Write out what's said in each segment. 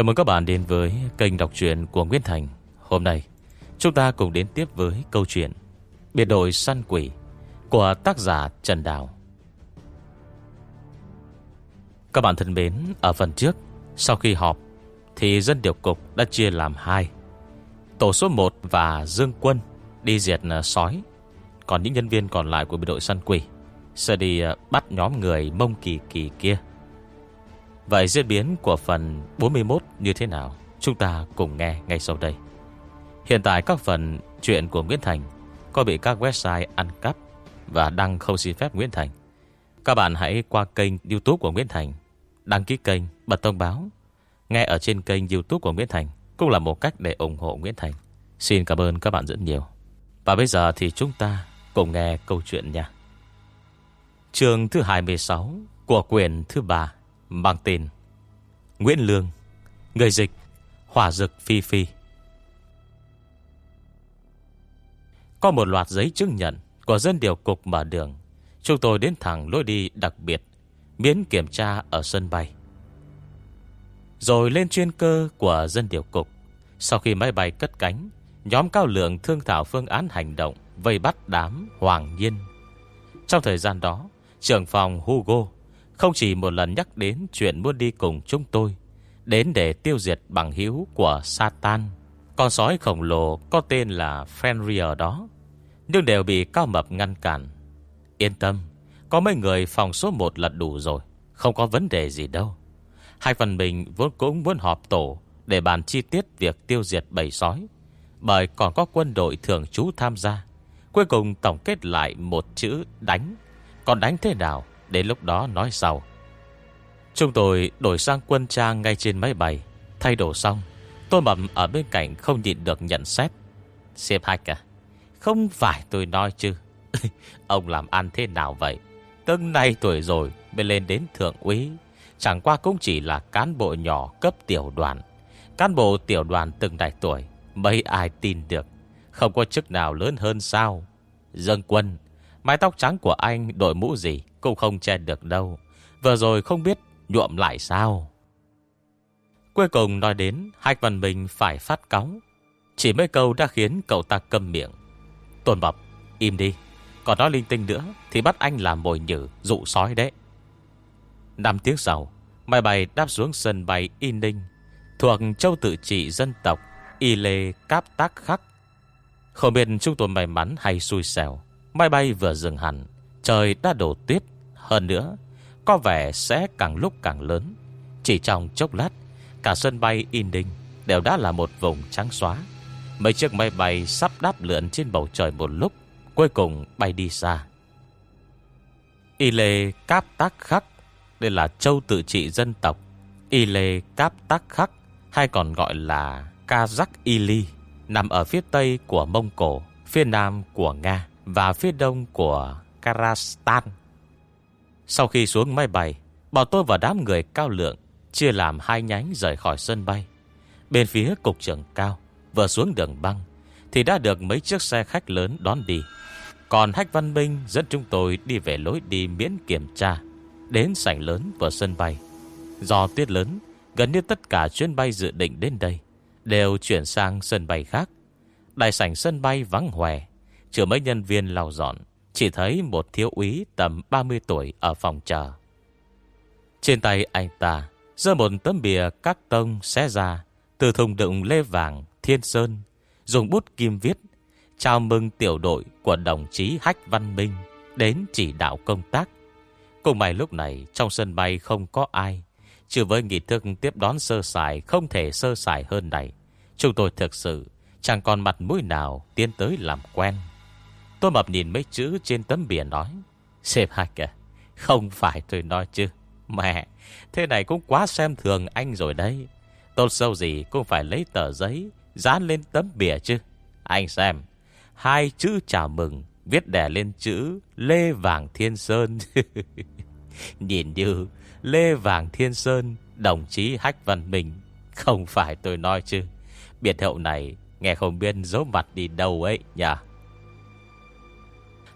Chào mừng các bạn đến với kênh đọc truyện của Nguyễn Thành. Hôm nay chúng ta cùng đến tiếp với câu chuyện Biệt đội săn quỷ của tác giả Trần Đào. Các bạn thân mến, ở phần trước Sau khi họp Thì dân điều cục đã chia làm hai. Tổ số 1 và Dương Quân Đi diệt à, sói. Còn những nhân viên còn lại của biệt đội săn quỷ Sẽ đi à, bắt nhóm người mông kỳ kỳ kia. Vậy diễn biến của phần 41 như thế nào? Chúng ta cùng nghe ngay sau đây. Hiện tại các phần chuyện của Nguyễn Thành Có bị các website ăn cắp Và đăng không xin phép Nguyễn Thành. Các bạn hãy qua kênh youtube của Nguyễn Thành Đăng ký kênh, bật thông báo. Nghe ở trên kênh youtube của Nguyễn Thành Cũng là một cách để ủng hộ Nguyễn Thành. Xin cảm ơn các bạn rất nhiều. Và bây giờ thì chúng ta cùng nghe câu chuyện nha. Chương thứ 26 Của quyền thứ 3 Mang tên Nguyễn Lương, Người dịch Hỏa dực Phi Phi. Có một loạt giấy chứng nhận Của dân điều cục mở đường. Chúng tôi đến thẳng lối đi đặc biệt, Miễn kiểm tra ở sân bay. Rồi lên chuyên cơ của dân điều cục. Sau khi máy bay cất cánh, Nhóm cao lượng thương thảo phương án hành động Vây bắt đám Hoàng Nhiên. Trong thời gian đó, Trưởng phòng Hugo không chỉ một lần nhắc đến chuyện muốn đi cùng chúng tôi, Đến để tiêu diệt bằng hữu của Satan. Con sói khổng lồ có tên là Fenrir đó, Nhưng đều bị Cao Mập ngăn cản. Yên tâm, Có mấy người phòng số 1 là đủ rồi, Không có vấn đề gì đâu. Hai phần mình vốn cũng muốn họp tổ Để bàn chi tiết việc tiêu diệt bầy sói, Bởi còn có quân đội thường trú tham gia. Cuối cùng tổng kết lại một chữ đánh, Còn đánh thế nào? Đến lúc đó nói sau. Chúng tôi đổi sang quân trang ngay trên máy bay. Thay đồ xong, Tôi mầm ở bên cạnh không nhịn được nhận xét. Xếp hạch à Không phải tôi nói chứ. Ông làm ăn thế nào vậy? Từng nay tuổi rồi Mới lên đến thượng úy. Chẳng qua cũng chỉ là cán bộ nhỏ cấp tiểu đoàn. Cán bộ tiểu đoàn từng đại tuổi, Mấy ai tin được? Không có chức nào lớn hơn sao? Dân quân, Mái tóc trắng của anh đội mũ gì? Cũng không che được đâu. Vừa rồi không biết nhuộm lại sao. Cuối cùng nói đến Hạch Văn Minh phải phát cóng Chỉ mấy câu đã khiến cậu ta câm miệng. Tôn Bập Im đi. Còn nói linh tinh nữa Thì bắt anh làm mồi nhử, dụ sói đấy. Năm tiếng sau, Máy bay đáp xuống sân bay Y Ninh, Thuộc châu tự trị dân tộc Y Lê Cáp Tác Khắc. Không biết chúng tôi may mắn hay xui xẻo, Máy bay vừa dừng hẳn. Trời đã đổ tuyết, Hơn nữa, Có vẻ sẽ càng lúc càng lớn. Chỉ trong chốc lát, Cả sân bay In Đinh Đều đã là một vùng trắng xóa. Mấy chiếc máy bay sắp đáp lượn trên bầu trời một lúc, Cuối cùng bay đi xa. Y Lê Cáp Tác Khắc, Đây là châu tự trị dân tộc. Y Lê Cáp Tác Khắc, Hay còn gọi là Kazakh Ili Nằm ở phía tây của Mông Cổ, Phía nam của Nga và phía đông của Karastan. Sau khi xuống máy bay, bảo tôi và đám người cao lượng chia làm hai nhánh rời khỏi sân bay. Bên phía cục trưởng cao, vừa xuống đường băng, thì đã được mấy chiếc xe khách lớn đón đi. Còn Hách Văn Minh dẫn chúng tôi đi về lối đi miễn kiểm tra, đến sảnh lớn của sân bay. Do tuyết lớn, gần như tất cả chuyến bay dự định đến đây đều chuyển sang sân bay khác. Đại sảnh sân bay vắng hoe, chưa mấy nhân viên lau dọn chỉ thấy một thiếu úy tầm 30 tuổi Ở phòng chờ. Trên tay anh ta, giơ một tấm bìa các tông xé ra, Từ thùng đựng lê vàng, Thiên Sơn, Dùng bút kim viết, Chào mừng tiểu đội của đồng chí Hách Văn Minh Đến chỉ đạo công tác. Cùng may lúc này, Trong sân bay không có ai, Trừ với nghị thức tiếp đón sơ sài Không thể sơ sài hơn này. Chúng tôi thực sự Chẳng còn mặt mũi nào tiến tới làm quen. Tôi mập nhìn mấy chữ trên tấm biển nói, xem hai kìa, Không phải tôi nói chứ. Mẹ, Thế này cũng quá xem thường anh rồi đấy. Tốt sâu gì cũng phải lấy tờ giấy, Dán lên tấm bìa chứ. Anh xem, Hai chữ chào mừng Viết đè lên chữ Lê Vàng Thiên Sơn. Nhìn như Lê Vàng Thiên Sơn, Đồng chí Hách Văn Minh, Không phải tôi nói chứ. Biệt hậu này, Nghe không biết giấu mặt đi đâu ấy nhỉ?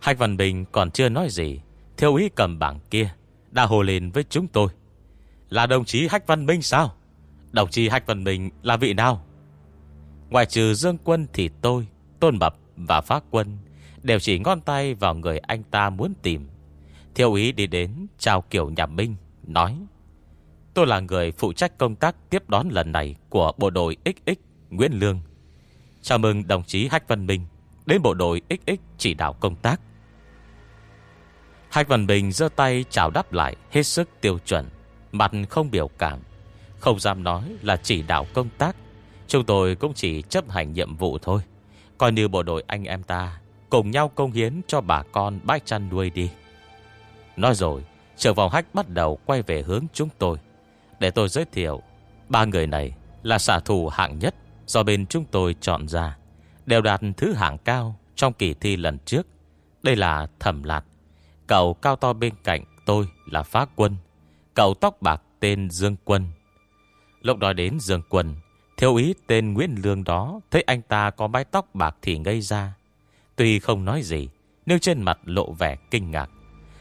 Hách Văn Bình còn chưa nói gì, Thiếu ý cầm bảng kia, Đã hồ lên với chúng tôi. Là đồng chí Hách Văn Minh sao? Đồng chí Hách Văn Minh là vị nào? Ngoài trừ Dương Quân thì tôi, Tôn Mập và Phát Quân Đều chỉ ngón tay vào người anh ta muốn tìm. Thiêu ý đi đến, Chào kiểu nhà Minh, Nói, Tôi là người phụ trách công tác tiếp đón lần này Của bộ đội XX Nguyễn Lương. Chào mừng đồng chí Hách Văn Minh Đến bộ đội XX chỉ đạo công tác. Hách Văn Bình giơ tay chào đáp lại Hết sức tiêu chuẩn, Mặt không biểu cảm, Không dám nói là chỉ đạo công tác. Chúng tôi cũng chỉ chấp hành nhiệm vụ thôi. Coi như bộ đội anh em ta Cùng nhau công hiến cho bà con bãi chăn nuôi đi. Nói rồi, Trưởng phòng hách bắt đầu quay về hướng chúng tôi. Để tôi giới thiệu, Ba người này là xạ thủ hạng nhất Do bên chúng tôi chọn ra, Đều đạt thứ hạng cao Trong kỳ thi lần trước. Đây là Thẩm Lạt. Cậu cao to bên cạnh tôi là Phá Quân. Cậu tóc bạc tên Dương Quân. Lúc nói đến Dương Quân, Thiếu ý tên Nguyễn Lương đó Thấy anh ta có mái tóc bạc thì ngây ra. Tuy không nói gì, Nhưng trên mặt lộ vẻ kinh ngạc.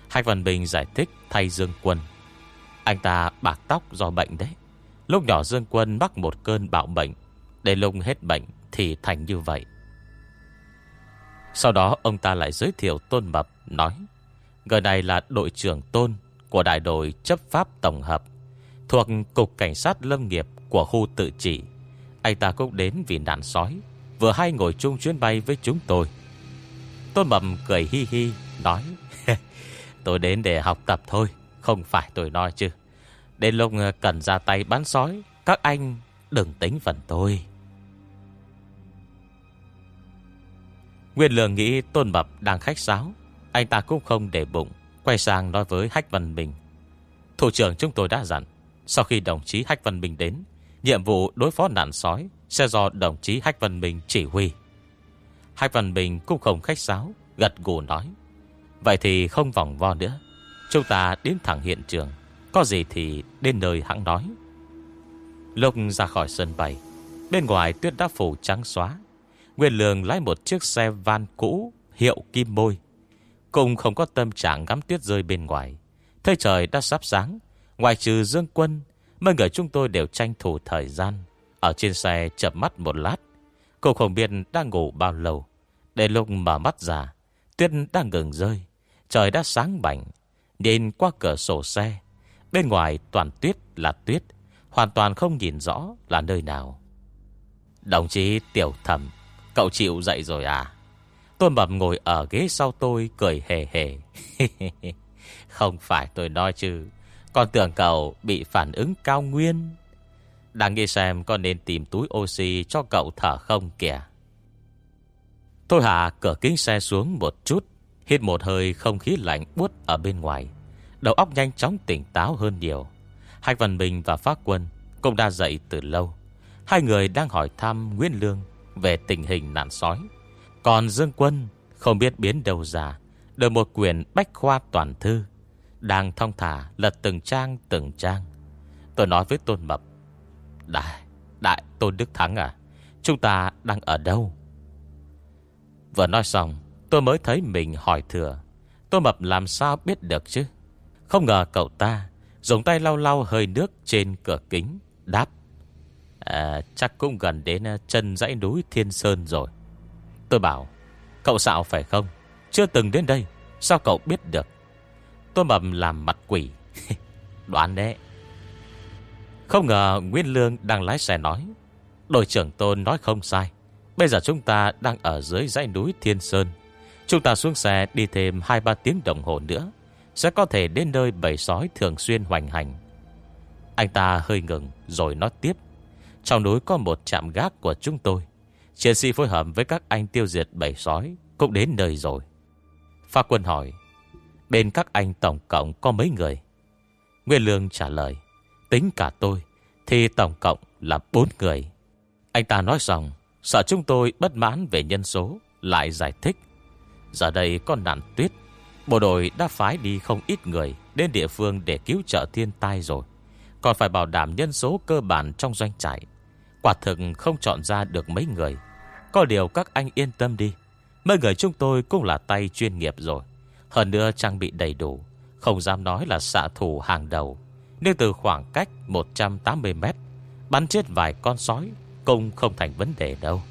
Hạch Văn Bình giải thích thay Dương Quân. Anh ta bạc tóc do bệnh đấy. Lúc nhỏ Dương Quân mắc một cơn bạo bệnh. Để lùng hết bệnh Thì thành như vậy. Sau đó ông ta lại giới thiệu Tôn Mập, Nói Người này là đội trưởng Tôn Của đại đội chấp pháp tổng hợp, Thuộc Cục Cảnh sát Lâm nghiệp Của khu tự trị. Anh ta cũng đến vì nạn sói, Vừa hay ngồi chung chuyến bay với chúng tôi. Tôn Mầm cười hi hi, Nói, Tôi đến để học tập thôi, Không phải tôi nói chứ. Đến lúc cần ra tay bắn sói, Các anh đừng tính phần tôi. Nguyên lường nghĩ Tôn Mập đang khách sáo anh ta cũng không để bụng, Quay sang nói với Hách Văn Bình. Thủ trưởng chúng tôi đã dặn, Sau khi đồng chí Hách Văn Bình đến, Nhiệm vụ đối phó nạn sói Sẽ do đồng chí Hách Văn Bình chỉ huy. Hách Văn Bình cũng không khách sáo, Gật gù nói, Vậy thì không vòng vo nữa. Chúng ta đến thẳng hiện trường, Có gì thì đến nơi hãng nói. Lúc ra khỏi sân bay, Bên ngoài tuyết đã phủ trắng xóa. Nguyên Lương lái một chiếc xe van cũ, Hiệu kim môi. Cùng không có tâm trạng ngắm tuyết rơi bên ngoài. Thế trời đã sắp sáng, Ngoài trừ Dương Quân, Mấy người chúng tôi đều tranh thủ thời gian, Ở trên xe chập mắt một lát. Cô không biết đang ngủ bao lâu. Để lúc mở mắt ra, Tuyết đang ngừng rơi, Trời đã sáng bảnh. Nhìn qua cửa sổ xe, Bên ngoài toàn tuyết là tuyết, Hoàn toàn không nhìn rõ là nơi nào. Đồng chí Tiểu Thẩm, Cậu chịu dậy rồi à? Tôi Mập ngồi ở ghế sau tôi, Cười hề hề. Không phải tôi nói chứ. Còn tưởng cậu bị phản ứng cao nguyên. Đang nghĩ xem có nên tìm túi oxy Cho cậu thở không kìa. Tôi hạ cửa kính xe xuống một chút, Hít một hơi không khí lạnh buốt ở bên ngoài. Đầu óc nhanh chóng tỉnh táo hơn nhiều. Hạch Văn Bình và Phát Quân Cũng đã dậy từ lâu. Hai người đang hỏi thăm Nguyên Lương Về tình hình nạn sói. Còn Dương Quân không biết biến đâu ra Được một quyển bách khoa toàn thư Đang thong thả lật từng trang từng trang. Tôi nói với Tôn Mập Đại, đại Tôn Đức Thắng à Chúng ta đang ở đâu? Vừa nói xong Tôi mới thấy mình hỏi thừa Tôi mập làm sao biết được chứ? Không ngờ cậu ta Dùng tay lau lau hơi nước trên cửa kính Đáp à, Chắc cũng gần đến ờ, chân dãy núi Thiên Sơn rồi. Tôi bảo, Cậu xạo phải không? Chưa từng đến đây, Sao cậu biết được? Tôi mầm làm mặt quỷ. Đoán đấy. Không ngờ Nguyên Lương đang lái xe nói, Đội trưởng Tôn nói không sai. Bây giờ chúng ta đang ở dưới dãy núi Thiên Sơn. Chúng ta xuống xe đi thêm 2-3 tiếng đồng hồ nữa, Sẽ có thể đến nơi bầy sói thường xuyên hoành hành. Anh ta hơi ngừng rồi nói tiếp, Trong núi có một trạm gác của chúng tôi. Chiến sĩ phối hợp với các anh tiêu diệt bầy sói Cũng đến nơi rồi. Pha quân hỏi, Bên các anh tổng cộng có mấy người? Nguyên Lương trả lời, Tính cả tôi Thì tổng cộng là 4 người. Anh ta nói xong Sợ chúng tôi bất mãn về nhân số, Lại giải thích, Giờ đây có nạn tuyết, Bộ đội đã phái đi không ít người Đến địa phương để cứu trợ thiên tai rồi, Còn phải bảo đảm nhân số cơ bản trong doanh trại. Quả thực không chọn ra được mấy người. Có điều các anh yên tâm đi. Mấy người chúng tôi cũng là tay chuyên nghiệp rồi. Hơn nữa trang bị đầy đủ, Không dám nói là xạ thủ hàng đầu. Nhưng từ khoảng cách 180 mét, Bắn chết vài con sói Cũng không thành vấn đề đâu.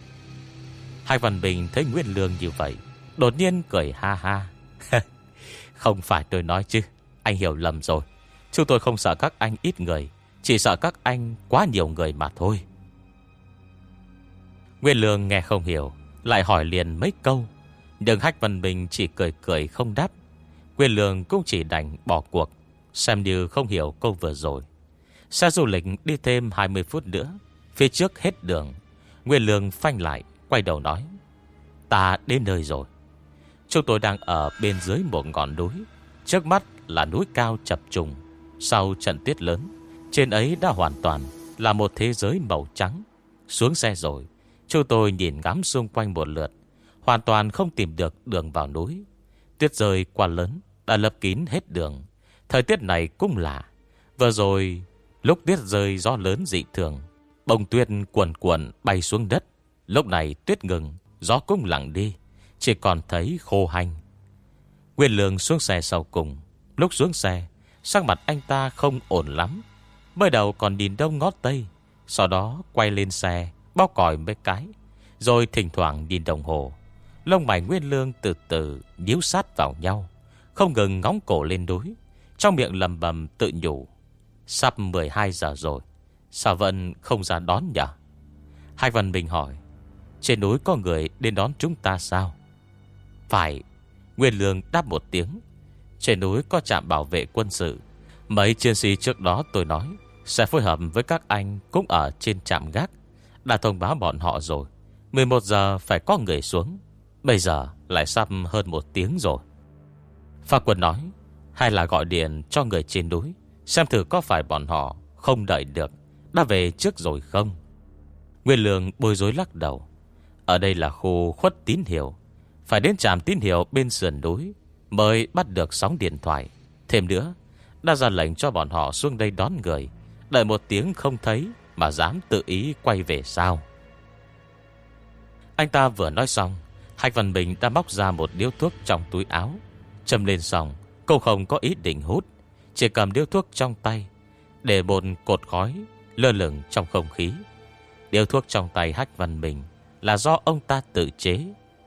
Hai Văn Bình thấy Nguyên Lương như vậy, Đột nhiên cười ha ha. Không phải tôi nói chứ, Anh hiểu lầm rồi. Chúng tôi không sợ các anh ít người, Chỉ sợ các anh quá nhiều người mà thôi. Nguyên Lương nghe không hiểu, Lại hỏi liền mấy câu. Nhưng Hách Văn Bình chỉ cười cười không đáp. Nguyên Lương cũng chỉ đành bỏ cuộc, Xem như không hiểu câu vừa rồi. Xe du lịch đi thêm 20 phút nữa, Phía trước hết đường, Nguyên Lương phanh lại, Quay đầu nói, Ta đến nơi rồi. Chúng tôi đang ở bên dưới một ngọn núi, Trước mắt là núi cao chập trùng, Sau trận tuyết lớn, Trên ấy đã hoàn toàn Là một thế giới màu trắng. Xuống xe rồi Chúng tôi nhìn ngắm xung quanh một lượt, Hoàn toàn không tìm được đường vào núi. Tuyết rơi quá lớn, Đã lập kín hết đường. Thời tiết này cũng lạ. Vừa rồi, lúc tuyết rơi gió lớn dị thường, Bông tuyết cuồn cuộn bay xuống đất. Lúc này tuyết ngừng, Gió cũng lặng đi, Chỉ còn thấy khô hành Nguyên lương xuống xe sau cùng. Lúc xuống xe, Sắc mặt anh ta không ổn lắm. Mới đầu còn nhìn đông ngót tây, Sau đó quay lên xe Bao còi mấy cái, Rồi thỉnh thoảng nhìn đồng hồ. Lông mày Nguyên Lương từ từ nhíu sát vào nhau, Không ngừng ngóng cổ lên núi, Trong miệng lầm bầm tự nhủ, Sắp 12 giờ rồi, Sao vẫn không ra đón nhỉ Hai Văn Bình hỏi, Trên núi có người đến đón chúng ta sao? Phải. Nguyên Lương đáp một tiếng, Trên núi có trạm bảo vệ quân sự, Mấy chiến sĩ trước đó tôi nói Sẽ phối hợp với các anh Cũng ở trên trạm gác. Đã thông báo bọn họ rồi. 11 giờ phải có người xuống. Bây giờ lại sắp hơn một tiếng rồi. Pha quân nói, Hay là gọi điện cho người trên núi, Xem thử có phải bọn họ Không đợi được, Đã về trước rồi không? Nguyên lương bối rối lắc đầu. Ở đây là khu khuất tín hiệu, Phải đến trạm tín hiệu bên sườn núi Mới bắt được sóng điện thoại. Thêm nữa, Đã ra lệnh cho bọn họ xuống đây đón người, Đợi một tiếng không thấy mà dám tự ý quay về sao? Anh ta vừa nói xong Hạch Văn Bình đã móc ra một điếu thuốc trong túi áo, Châm lên xong Cô không có ý định hút, Chỉ cầm điếu thuốc trong tay, Để bồn cột khói lơ lửng trong không khí. Điếu thuốc trong tay Hách Văn Bình Là do ông ta tự chế.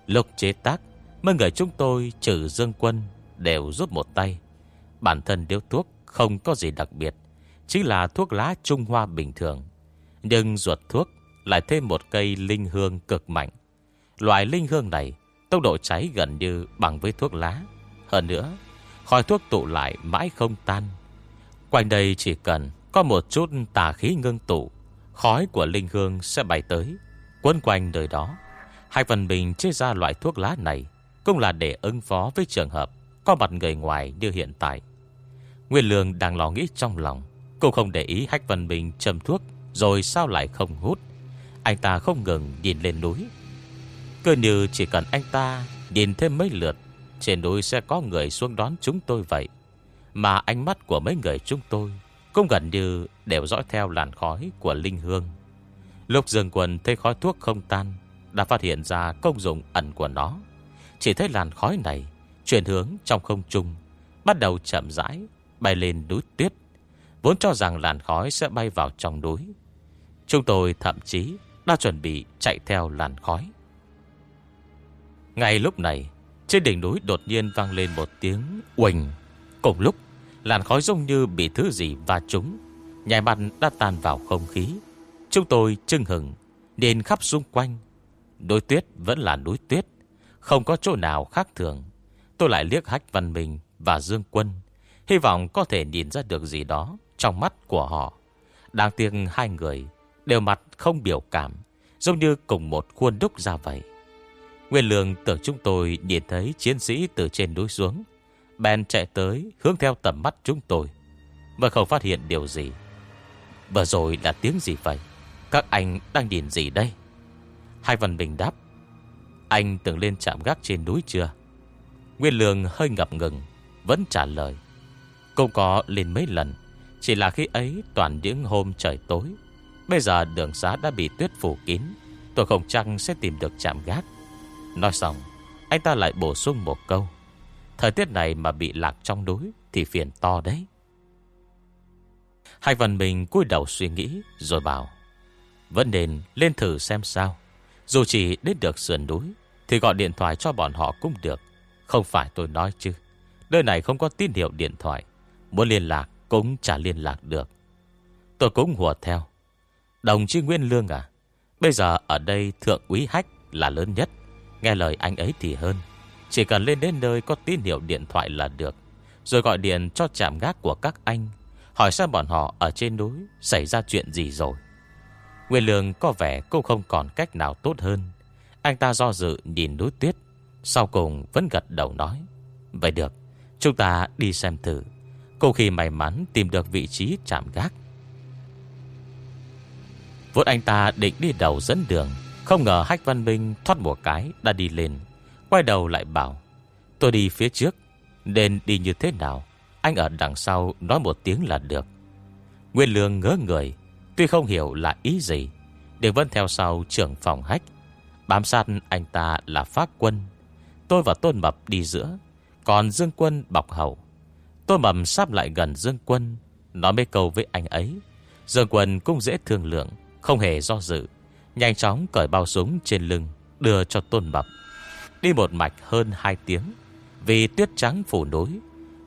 Lục chế tác, Mấy người chúng tôi trừ dương quân Đều giúp một tay. Bản thân điếu thuốc không có gì đặc biệt Chỉ là thuốc lá Trung Hoa bình thường. Nhưng ruột thuốc Lại thêm một cây linh hương cực mạnh. Loại linh hương này Tốc độ cháy gần như bằng với thuốc lá. Hơn nữa, Khói thuốc tụ lại mãi không tan. Quanh đây chỉ cần Có một chút tà khí ngưng tụ, Khói của linh hương sẽ bay tới. Quấn quanh nơi đó, Hai phần bình chế ra loại thuốc lá này Cũng là để ứng phó với trường hợp Có mặt người ngoài như hiện tại. Nguyên Lương đang lo nghĩ trong lòng Cô không để ý Hách Văn Bình châm thuốc rồi sao lại không hút? Anh ta không ngừng nhìn lên núi. Cơ như chỉ cần anh ta Nhìn thêm mấy lượt, Trên núi sẽ có người xuống đón chúng tôi vậy. Mà ánh mắt của mấy người chúng tôi Cũng gần như đều dõi theo làn khói của Linh Hương. Lúc dừng quần thấy khói thuốc không tan, Đã phát hiện ra công dụng ẩn của nó. Chỉ thấy làn khói này Chuyển hướng trong không trung, Bắt đầu chậm rãi Bay lên núi tuyết, Vốn cho rằng làn khói sẽ bay vào trong núi. Chúng tôi thậm chí Đã chuẩn bị chạy theo làn khói. Ngay lúc này, Trên đỉnh núi đột nhiên vang lên một tiếng quỳnh Cùng lúc, Làn khói giống như bị thứ gì va trúng, Nhảy mặt đã tan vào không khí. Chúng tôi chưng hừng Nhìn khắp xung quanh. Núi tuyết vẫn là núi tuyết, Không có chỗ nào khác thường. Tôi lại liếc hách văn mình và Dương Quân, Hy vọng có thể nhìn ra được gì đó Trong mắt của họ. Đáng tiếc hai người Đều mặt không biểu cảm Giống như cùng một khuôn đúc ra vậy Nguyên Lương tưởng chúng tôi nhìn thấy chiến sĩ từ trên núi xuống. Bèn chạy tới hướng theo tầm mắt chúng tôi. Và không phát hiện điều gì. Vừa rồi là tiếng gì vậy? Các anh đang nhìn gì đây? Hai Văn Bình đáp. Anh từng lên chạm gác trên núi chưa? Nguyên Lương hơi ngập ngừng, vẫn trả lời. Cũng có lên mấy lần, chỉ là khi ấy toàn những hôm trời tối. Bây giờ đường xá đã bị tuyết phủ kín, tôi không chắc sẽ tìm được chạm gác. Nói xong Anh ta lại bổ sung một câu. Thời tiết này mà bị lạc trong núi Thì phiền to đấy. Hai phần mình cúi đầu suy nghĩ Rồi bảo Vẫn nên lên thử xem sao. Dù chỉ đến được sườn núi Thì gọi điện thoại cho bọn họ cũng được. Không phải tôi nói chứ Nơi này không có tín hiệu điện thoại. Muốn liên lạc cũng chả liên lạc được. Tôi cũng hùa theo. Đồng chí Nguyên Lương à Bây giờ ở đây thượng úy hách là lớn nhất. Nghe lời anh ấy thì hơn. Chỉ cần lên đến nơi có tín hiệu điện thoại là được. Rồi gọi điện cho trạm gác của các anh, Hỏi xem bọn họ ở trên núi Xảy ra chuyện gì rồi. Nguyên Lương có vẻ cũng không còn cách nào tốt hơn. Anh ta do dự nhìn núi tuyết, Sau cùng vẫn gật đầu nói, Vậy được, Chúng ta đi xem thử. Cô khi may mắn tìm được vị trí chạm gác Vốn anh ta định đi đầu dẫn đường. Không ngờ Hách Văn Minh thoát một cái đã đi lên. Quay đầu lại bảo, Tôi đi phía trước. Nên đi như thế nào? Anh ở đằng sau nói một tiếng là được. Nguyên Lương ngỡ người, Tuy không hiểu là ý gì đều vẫn theo sau trưởng phòng hách. Bám sát anh ta là Pháp Quân. Tôi và Tôn Mập đi giữa, Còn Dương Quân bọc hậu. Tôn Mập sắp lại gần Dương Quân, Nói mấy câu với anh ấy. Dương Quân cũng dễ thương lượng. Không hề do dự, Nhanh chóng cởi bao súng trên lưng, Đưa cho Tôn Mập Đi một mạch hơn 2 tiếng, Vì tuyết trắng phủ núi,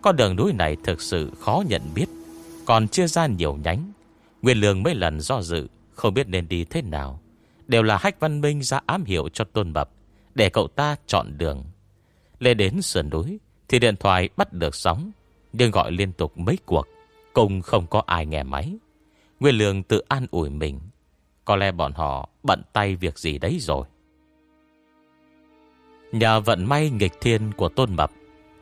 Con đường núi này thực sự khó nhận biết. Còn chia ra nhiều nhánh, Nguyên lương mấy lần do dự, Không biết nên đi thế nào. Đều là Hách Văn Minh ra ám hiệu cho Tôn Mập Để cậu ta chọn đường. Lên đến sườn núi, Thì điện thoại bắt được sóng, Nhưng gọi liên tục mấy cuộc Cùng không có ai nghe máy. Nguyên lương tự an ủi mình có lẽ bọn họ bận tay việc gì đấy rồi. Nhờ vận may nghịch thiên của Tôn Mập,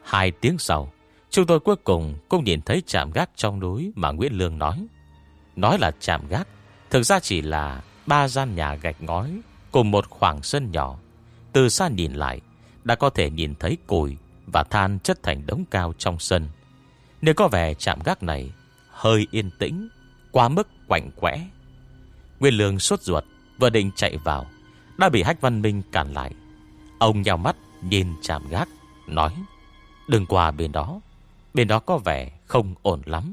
Hai tiếng sau, Chúng tôi cuối cùng cũng nhìn thấy trạm gác trong núi Mà Nguyễn Lương nói. Nói là chạm gác, Thực ra chỉ là ba gian nhà gạch ngói Cùng một khoảng sân nhỏ. Từ xa nhìn lại, Đã có thể nhìn thấy củi Và than chất thành đống cao trong sân. Nếu có vẻ chạm gác này Hơi yên tĩnh, Quá mức quạnh quẽ Nguyên lương sốt ruột, Vừa định chạy vào, Đã bị Hách Văn Minh cản lại. Ông nhào mắt, nhìn chạm gác, Nói, Đừng qua bên đó Bên đó có vẻ không ổn lắm.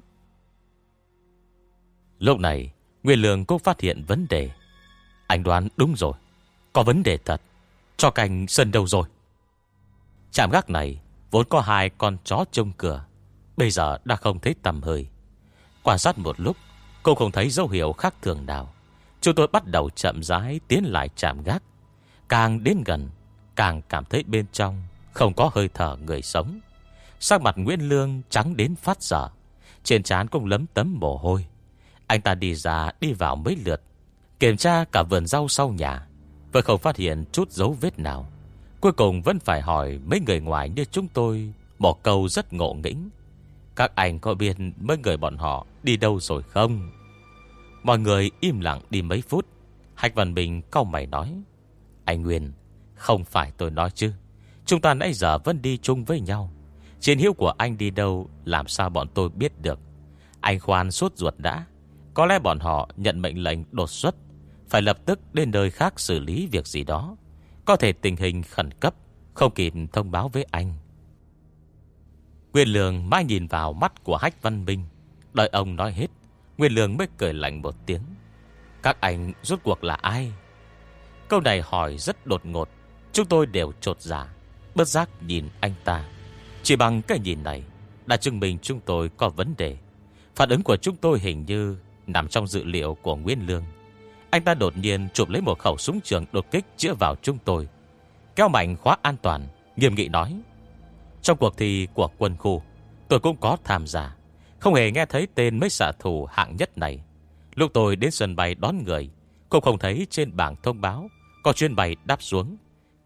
Lúc này, Nguyên Lương cũng phát hiện vấn đề. Anh đoán đúng rồi, Có vấn đề thật, Cho cành sân đâu rồi? Trạm gác này Vốn có hai con chó trông cửa, Bây giờ đã không thấy tầm hơi. Quan sát một lúc Cô không thấy dấu hiệu khác thường nào. Chúng tôi bắt đầu chậm rãi tiến lại chạm gác. Càng đến gần, Càng cảm thấy bên trong Không có hơi thở người sống. Sắc mặt Nguyễn Lương trắng đến phát dở. Trên trán cũng lấm tấm mồ hôi. Anh ta đi ra, đi vào mấy lượt, Kiểm tra cả vườn rau sau nhà, Vẫn không phát hiện chút dấu vết nào. Cuối cùng vẫn phải hỏi Mấy người ngoài như chúng tôi Một câu rất ngộ nghĩnh. Các anh có biết mấy người bọn họ Đi đâu rồi không? Mọi người im lặng đi mấy phút. Hạch Văn Bình câu mày nói, Anh Nguyên, Không phải tôi nói chứ. Chúng ta nãy giờ vẫn đi chung với nhau. Chiến hiếu của anh đi đâu, Làm sao bọn tôi biết được? Anh khoan suốt ruột đã. Có lẽ bọn họ nhận mệnh lệnh đột xuất, Phải lập tức đến nơi khác xử lý việc gì đó. Có thể tình hình khẩn cấp, Không kịp thông báo với anh. Nguyên Lương mãi nhìn vào mắt của Hách Văn Minh Đợi ông nói hết Nguyên Lương mới cười lạnh một tiếng. Các anh rốt cuộc là ai? Câu này hỏi rất đột ngột. Chúng tôi đều trột giả dạ, Bất giác nhìn anh ta. Chỉ bằng cái nhìn này Đã chứng minh chúng tôi có vấn đề. Phản ứng của chúng tôi hình như Nằm trong dự liệu của Nguyên Lương. Anh ta đột nhiên chụp lấy một khẩu súng trường đột kích chữa vào chúng tôi. Kéo mạnh khóa an toàn Nghiêm nghị nói. Trong cuộc thi của quân khu Tôi cũng có tham gia. Không hề nghe thấy tên mấy xạ thủ hạng nhất này. Lúc tôi đến sân bay đón người Cũng không thấy trên bảng thông báo, Có chuyên bay đáp xuống.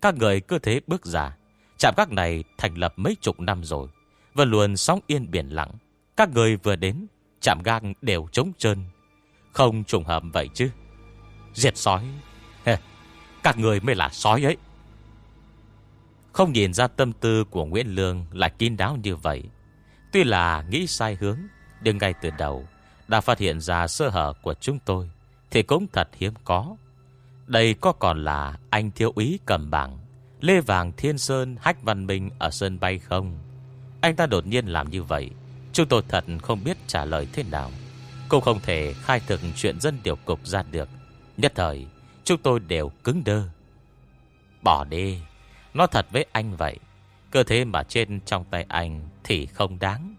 Các người cứ thế bước ra. Trạm gác này thành lập mấy chục năm rồi, Và luôn sóng yên biển lặng. Các người vừa đến Chạm gác đều trống trơn. Không trùng hợp vậy chứ. Diệt sói. Các người mới là sói ấy. Không nhìn ra tâm tư của Nguyễn Lương Là kín đáo như vậy. Tuy là nghĩ sai hướng, Nhưng ngay từ đầu, Đã phát hiện ra sơ hở của chúng tôi, Thì cũng thật hiếm có. Đây có còn là anh thiếu úy cầm bảng, Lê Vàng Thiên Sơn, Hách Văn Minh ở sân bay không? Anh ta đột nhiên làm như vậy, Chúng tôi thật không biết trả lời thế nào. Cũng không thể khai thực chuyện dân điều cục ra được. Nhất thời, Chúng tôi đều cứng đơ. Bỏ đi, nó thật với anh vậy. Cơ thế mà trên trong tay anh Thì không đáng.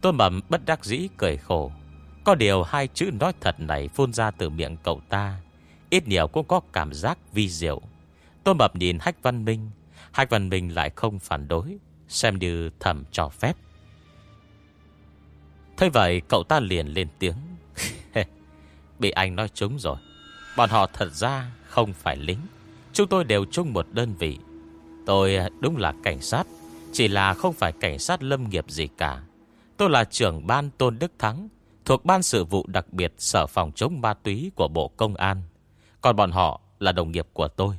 Tôn mầm bất đắc dĩ cười khổ. Có điều hai chữ nói thật này Phun ra từ miệng cậu ta, Ít nhiều cũng có cảm giác vi diệu. Tôn mập nhìn Hách Văn Minh, Hách Văn Minh lại không phản đối, Xem như thầm cho phép. Thế vậy cậu ta liền lên tiếng. Bị anh nói trúng rồi. Bọn họ thật ra không phải lính. Chúng tôi đều chung một đơn vị. Tôi à, đúng là cảnh sát. Chỉ là không phải cảnh sát lâm nghiệp gì cả. Tôi là trưởng ban Tôn Đức Thắng, Thuộc ban sự vụ đặc biệt Sở phòng chống ma túy của Bộ Công an. Còn bọn họ là đồng nghiệp của tôi.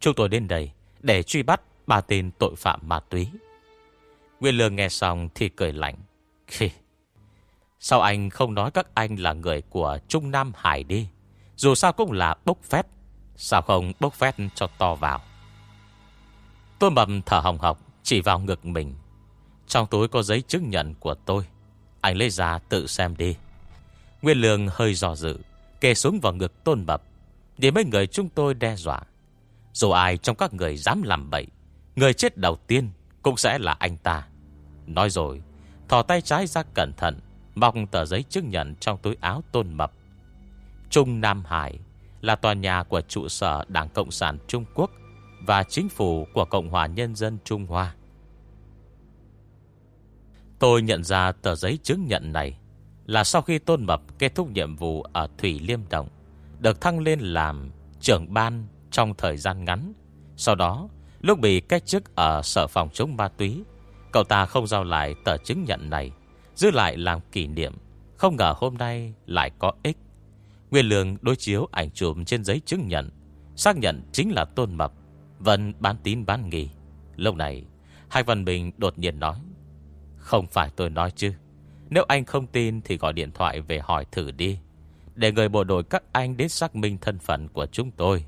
Chúng tôi đến đây Để truy bắt ba tên tội phạm ma túy. Nguyên Lương nghe xong thì cười lạnh. Khi Sao anh không nói các anh là người của Trung Nam Hải đi? Dù sao cũng là bốc phét. Sao không bốc phét cho to vào? Tôi mầm thở hồng hộc, Chỉ vào ngực mình. Trong túi có giấy chứng nhận của tôi. Anh lấy ra tự xem đi. Nguyên Lương hơi dò dự Kê xuống vào ngực tôn mập Để mấy người chúng tôi đe dọa. Dù ai trong các người dám làm bậy, Người chết đầu tiên Cũng sẽ là anh ta. Nói rồi Thỏ tay trái ra cẩn thận Bọc tờ giấy chứng nhận trong túi áo tôn mập Trung Nam Hải Là tòa nhà của trụ sở Đảng Cộng sản Trung Quốc. Và chính phủ của Cộng hòa Nhân dân Trung Hoa. Tôi nhận ra tờ giấy chứng nhận này Là sau khi Tôn Mập kết thúc nhiệm vụ ở Thủy Liêm Động, Được thăng lên làm trưởng ban trong thời gian ngắn. Sau đó, Lúc bị cách chức ở sở phòng chống ma túy, Cậu ta không giao lại tờ chứng nhận này, Giữ lại làm kỷ niệm, Không ngờ hôm nay lại có ích. Nguyên lương đối chiếu ảnh chụp trên giấy chứng nhận, Xác nhận chính là Tôn Mập. Vẫn bán tín bán nghi Lúc này Hai Văn Bình đột nhiên nói Không phải tôi nói chứ Nếu anh không tin thì gọi điện thoại về hỏi thử đi Để người bộ đội các anh đến xác minh thân phận của chúng tôi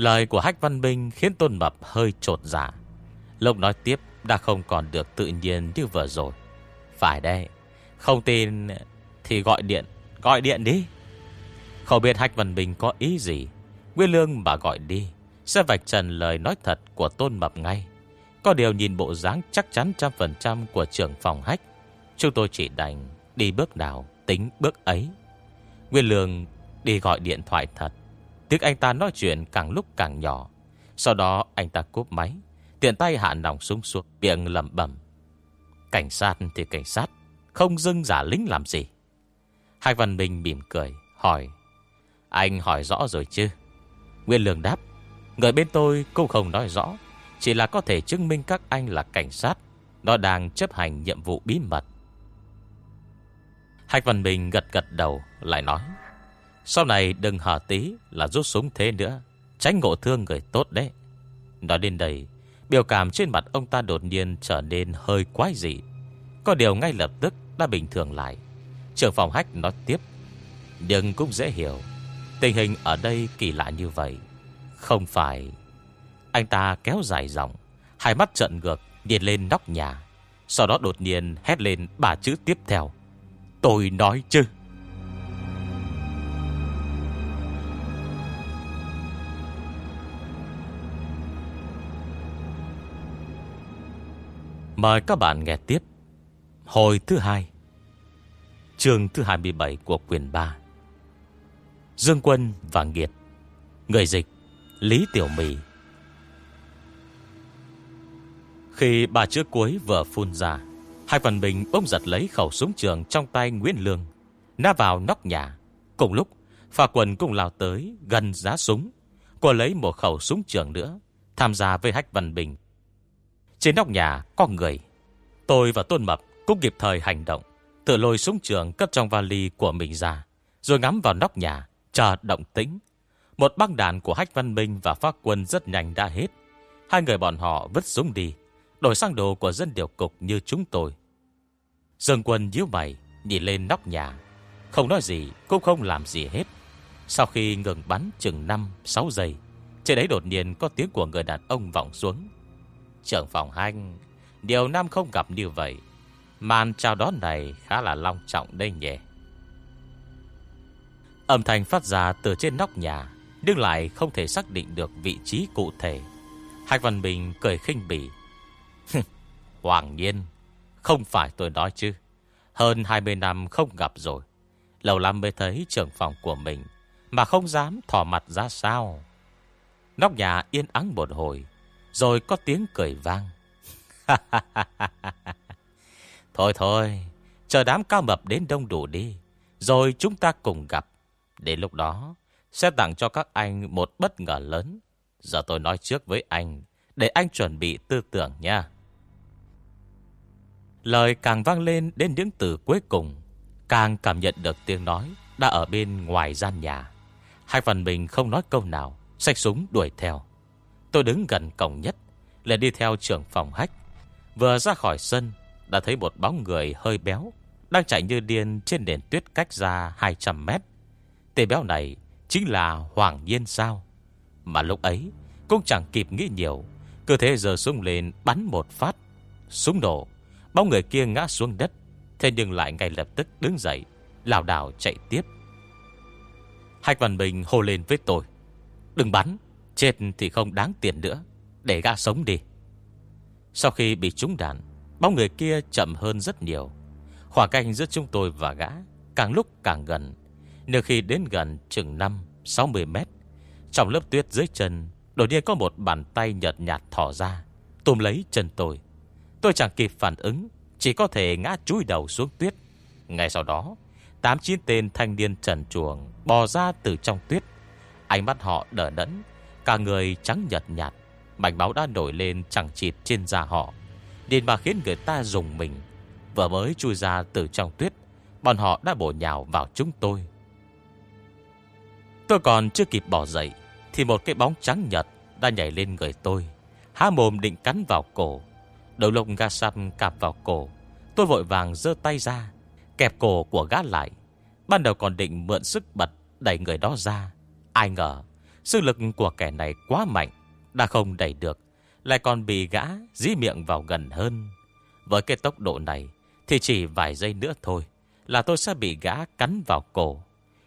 Lời của Hách Văn Minh khiến Tôn Mập hơi trột giả. Dạ. Lúc nói tiếp đã không còn được tự nhiên như vừa rồi. Phải đây, không tin thì gọi điện, gọi điện đi. Không biết Hách Văn bình có ý gì. Nguyên Lương mà gọi đi, sẽ vạch trần lời nói thật của Tôn Mập ngay. Có điều nhìn bộ dáng chắc chắn trăm phần trăm của trưởng phòng Hách. Chúng tôi chỉ đành đi bước nào tính bước ấy. Nguyên Lương đi gọi điện thoại thật. Tiếng anh ta nói chuyện càng lúc càng nhỏ Sau đó anh ta cúp máy Tiện tay hạ nòng súng xuống Miệng lầm bẩm Cảnh sát thì cảnh sát Không dưng giả lính làm gì Hai Văn Minh mỉm cười Hỏi anh hỏi rõ rồi chứ? Nguyên Lương đáp, Người bên tôi cũng không nói rõ, Chỉ là có thể chứng minh các anh là cảnh sát, Nó đang chấp hành nhiệm vụ bí mật. Hạch Văn Bình gật gật đầu, Lại nói, sau này đừng hở tí là rút súng thế nữa, Tránh ngộ thương người tốt đấy. Nói đến đây, Biểu cảm trên mặt ông ta đột nhiên trở nên hơi quái dị. Có điều ngay lập tức đã bình thường lại. Trưởng phòng hách nói tiếp Nhưng cũng dễ hiểu Tình hình ở đây kỳ lạ như vậy. Không phải, Anh ta kéo dài giọng Hai mắt trận ngược Điền lên nóc nhà. Sau đó đột nhiên hét lên ba chữ tiếp theo. Tôi nói chứ. Mời các bạn nghe tiếp. Hồi thứ hai. Chương thứ 27 của quyền 3 Dương Quân và Nghiệt. Người dịch, Lý Tiểu Mì. Khi bà chữ cuối vừa phun ra, Hai phần bình bỗng giật lấy khẩu súng trường Trong tay Nguyễn Lương, Nã vào nóc nhà. Cùng lúc Phà quần cũng lao tới gần giá súng Cô lấy một khẩu súng trường nữa, Tham gia với Hách Văn Bình. Trên nóc nhà có người. Tôi và Tôn Mập cũng kịp thời hành động, Tự lôi súng trường cất trong vali của mình ra, Rồi ngắm vào nóc nhà. Chờ động tĩnh. Một băng đàn của Hách Văn Minh và Pháp Quân rất nhanh đã hết. Hai người bọn họ vứt súng đi, Đổi sang đồ của dân điều cục như chúng tôi. Dương quân díu mày, Nhìn lên nóc nhà. Không nói gì, cũng không làm gì hết. Sau khi ngừng bắn chừng 5-6 giây, Trên đấy đột nhiên có tiếng của người đàn ông vọng xuống. Trưởng phòng hành Điều năm không gặp như vậy. Màn chào đón này khá là long trọng đây nhỉ. Âm thanh phát ra từ trên nóc nhà, Nhưng lại không thể xác định được vị trí cụ thể. Hạch Văn Bình cười khinh bỉ. Hoàng nhiên, Không phải tôi nói chứ. Hơn 20 năm không gặp rồi, Lâu lắm mới thấy trưởng phòng của mình, Mà không dám thỏ mặt ra sao. Nóc nhà yên ắng một hồi, Rồi có tiếng cười vang. Thôi thôi, Chờ đám cao mập đến đông đủ đi, Rồi chúng ta cùng gặp. Đến lúc đó, Sẽ tặng cho các anh một bất ngờ lớn. Giờ tôi nói trước với anh, Để anh chuẩn bị tư tưởng nha. Lời càng vang lên đến những từ cuối cùng, Càng cảm nhận được tiếng nói Đã ở bên ngoài gian nhà. Hai phần mình không nói câu nào, Xách súng đuổi theo. Tôi đứng gần cổng nhất Là đi theo trưởng phòng hách. Vừa ra khỏi sân, Đã thấy một bóng người hơi béo, Đang chạy như điên trên nền tuyết cách ra 200 mét. Tên béo này Chính là Hoàng Nhiên sao? Mà lúc ấy, Cũng chẳng kịp nghĩ nhiều. Cơ thể giờ súng lên, bắn một phát. Súng nổ, Bóng người kia ngã xuống đất. Thế nhưng lại ngay lập tức đứng dậy, lảo đảo chạy tiếp. Hạch Văn Bình hô lên với tôi, Đừng bắn, Chết thì không đáng tiền nữa, Để gã sống đi. Sau khi bị trúng đạn, Bóng người kia chậm hơn rất nhiều. Khoảng cách giữa chúng tôi và gã Càng lúc càng gần. Nhưng khi đến gần chừng 5-60 mét, Trong lớp tuyết dưới chân, Đột nhiên có một bàn tay nhợt nhạt thỏ ra Tùm lấy chân tôi. Tôi chẳng kịp phản ứng, Chỉ có thể ngã chúi đầu xuống tuyết. Ngay sau đó, Tám chín tên thanh niên trần chuồng Bò ra từ trong tuyết. Ánh mắt họ đỡ đẫn, Cả người trắng nhợt nhạt Mảnh máu đã nổi lên chẳng chịt trên da họ. Điền mà khiến người ta dùng mình. Vừa mới chui ra từ trong tuyết, Bọn họ đã bổ nhào vào chúng tôi. Tôi còn chưa kịp bỏ dậy, Thì một cái bóng trắng nhật Đã nhảy lên người tôi, Há mồm định cắn vào cổ. Đầu lông gà xăm cạp vào cổ, Tôi vội vàng dơ tay ra, Kẹp cổ của gã lại. Ban đầu còn định mượn sức bật Đẩy người đó ra. Ai ngờ, Sức lực của kẻ này quá mạnh, Đã không đẩy được, Lại còn bị gã dí miệng vào gần hơn. Với cái tốc độ này, Thì chỉ vài giây nữa thôi Là tôi sẽ bị gã cắn vào cổ.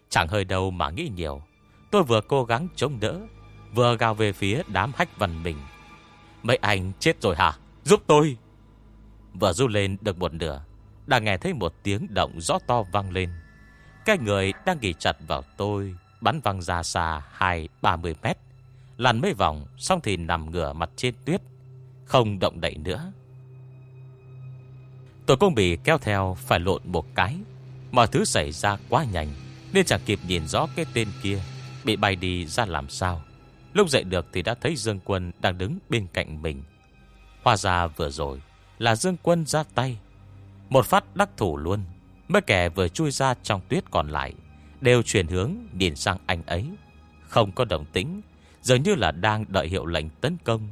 Chẳng hơi đâu mà nghĩ nhiều Tôi vừa cố gắng chống đỡ, Vừa gào về phía đám hách văn mình Mấy anh chết rồi hả? Giúp tôi! Vừa du lên được một nửa, Đã nghe thấy một tiếng động rõ to vang lên. Cái người đang ghi chặt vào tôi, Bắn văng ra xa 2-30 mét. Lăn mấy vòng, Xong thì nằm ngửa mặt trên tuyết, Không động đậy nữa. Tôi cũng bị kéo theo, Phải lộn một cái. Mọi thứ xảy ra quá nhanh, Nên chẳng kịp nhìn rõ cái tên kia. Bị bay đi ra làm sao. Lúc dậy được thì đã thấy Dương Quân Đang đứng bên cạnh mình. Hoa ra vừa rồi Là Dương Quân ra tay. Một phát đắc thủ luôn. Mấy kẻ vừa chui ra trong tuyết còn lại Đều chuyển hướng nhìn sang anh ấy. Không có đồng tính Dường như là đang đợi hiệu lệnh tấn công.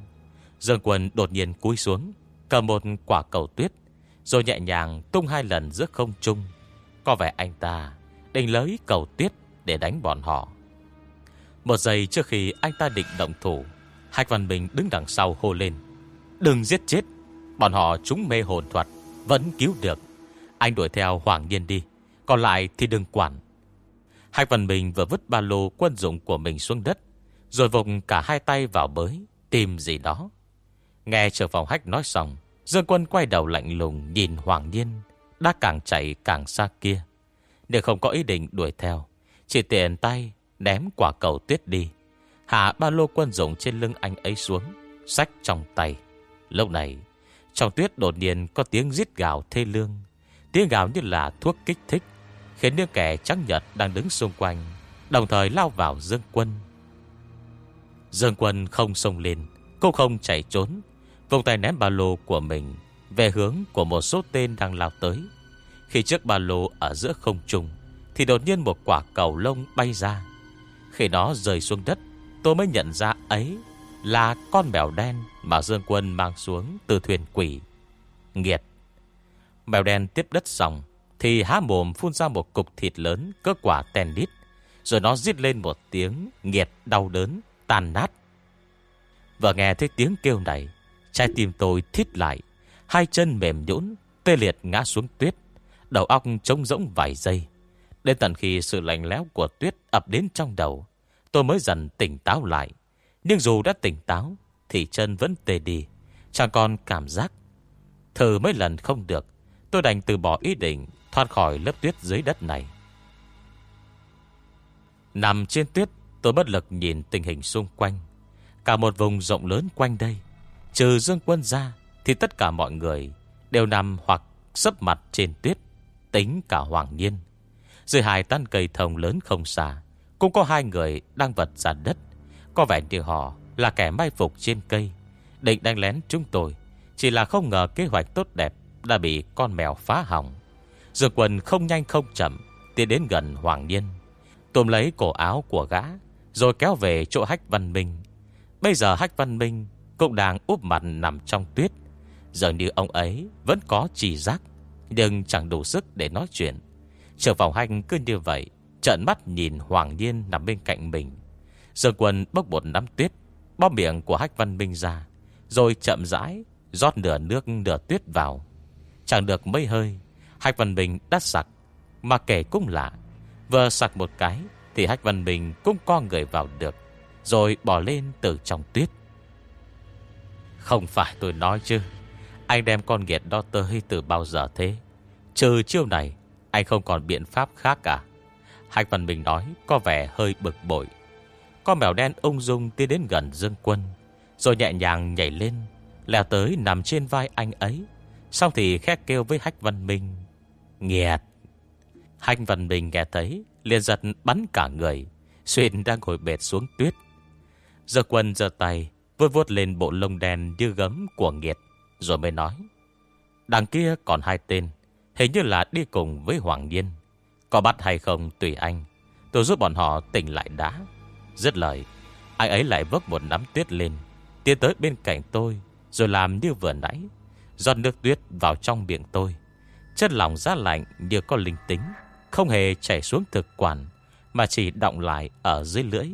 Dương Quân đột nhiên cúi xuống, Cầm một quả cầu tuyết, Rồi nhẹ nhàng tung hai lần giữa không trung. Có vẻ anh ta Định lấy cầu tuyết để đánh bọn họ. Một giây trước khi anh ta định động thủ Hạch Văn Bình đứng đằng sau hô lên. Đừng giết chết, Bọn họ chúng mê hồn thuật, Vẫn cứu được. Anh đuổi theo Hoàng Nhiên đi, Còn lại thì đừng quản. Hạch Văn Bình vừa vứt ba lô quân dụng của mình xuống đất, Rồi vùng cả hai tay vào bới, Tìm gì đó. Nghe trưởng phòng hách nói xong, Dương quân quay đầu lạnh lùng nhìn Hoàng Nhiên, Đã càng chạy càng xa kia. Nếu không có ý định đuổi theo, Chỉ tiện tay ném quả cầu tuyết đi. Hạ ba lô quân dụng trên lưng anh ấy xuống Sách trong tay. Lúc này, Trong tuyết đột nhiên có tiếng giít gào thê lương. Tiếng gào như là thuốc kích thích, Khiến những kẻ trắng nhật đang đứng xung quanh, Đồng thời lao vào Dương Quân. Dương Quân không xông lên cô không chạy trốn Vùng tay ném ba lô của mình Về hướng của một số tên đang lao tới. Khi chiếc ba lô ở giữa không trung, Thì đột nhiên một quả cầu lông bay ra. Khi nó rơi xuống đất, Tôi mới nhận ra ấy Là con mèo đen Mà Dương Quân mang xuống từ thuyền quỷ, Nghiệt. Mèo đen tiếp đất xong, thì há mồm phun ra một cục thịt lớn Cỡ quả ten đít, Rồi nó giết lên một tiếng Nghiệt đau đớn, Tàn nát. Và nghe thấy tiếng kêu này, Trái tim tôi thít lại, Hai chân mềm nhũn, Tê liệt ngã xuống tuyết, Đầu óc trống rỗng vài giây. Đến tận khi sự lạnh lẽo của tuyết ập đến trong đầu, Tôi mới dần tỉnh táo lại. Nhưng dù đã tỉnh táo, Thì chân vẫn tê đi, Chẳng còn cảm giác. Thử mấy lần không được, Tôi đành từ bỏ ý định Thoát khỏi lớp tuyết dưới đất này. Nằm trên tuyết, Tôi bất lực nhìn tình hình xung quanh. Cả một vùng rộng lớn quanh đây, Trừ dương quân ra, Thì tất cả mọi người Đều nằm hoặc sấp mặt trên tuyết, Tính cả Hoàng Nhiên. Dưới hai tán cây thông lớn không xa, Cũng có hai người đang vật ra đất. Có vẻ như họ là kẻ mai phục trên cây. Định đánh lén chúng tôi, Chỉ là không ngờ kế hoạch tốt đẹp Đã bị con mèo phá hỏng. Dược quần không nhanh không chậm, Tiến đến gần Hoàng Niên Tùm lấy cổ áo của gã, Rồi kéo về chỗ Hách Văn Minh. Bây giờ Hách Văn Minh Cũng đang úp mặt nằm trong tuyết. Giờ như ông ấy vẫn có trì giác, Nhưng chẳng đủ sức để nói chuyện. Trường phòng hành cứ như vậy Trận mắt nhìn Hoàng Niên nằm bên cạnh mình. Giờ quần bốc bột nắm tuyết bó miệng của Hách Văn Minh ra, Rồi chậm rãi Rót nửa nước, nửa tuyết vào. Chẳng được mấy hơi, Hách Văn Minh đắt sặc, Mà kể cũng lạ. Vừa sặc một cái Thì Hách Văn Minh cũng co người vào được, Rồi bỏ lên từ trong tuyết. Không phải tôi nói chứ, Anh đem con nghiệt đó tới từ bao giờ thế? Trừ chiêu này anh không còn biện pháp khác cả. Hách Văn Minh nói có vẻ hơi bực bội. Con mèo đen ung dung tiến đến gần Dương Quân, Rồi nhẹ nhàng nhảy lên, Leo tới nằm trên vai anh ấy. Xong thì khét kêu với Hách Văn Minh Nghiệt Hách Văn Minh nghe thấy, liền giật bắn cả người. Xuyên đang ngồi bệt xuống tuyết. Giờ quân giơ tay, Vuốt vuốt lên bộ lông đen như gấm của nghiệt Rồi mới nói, Đằng kia còn hai tên. Hình như là đi cùng với Hoàng Nhiên. Có bắt hay không tùy anh. Tôi giúp bọn họ tỉnh lại đã. Rất lời, Anh ấy lại vớt một nắm tuyết lên, Tiến tới bên cạnh tôi, Rồi làm như vừa nãy Giọt nước tuyết vào trong miệng tôi. Chất lòng giá lạnh như có linh tính, Không hề chảy xuống thực quản, Mà chỉ động lại ở dưới lưỡi.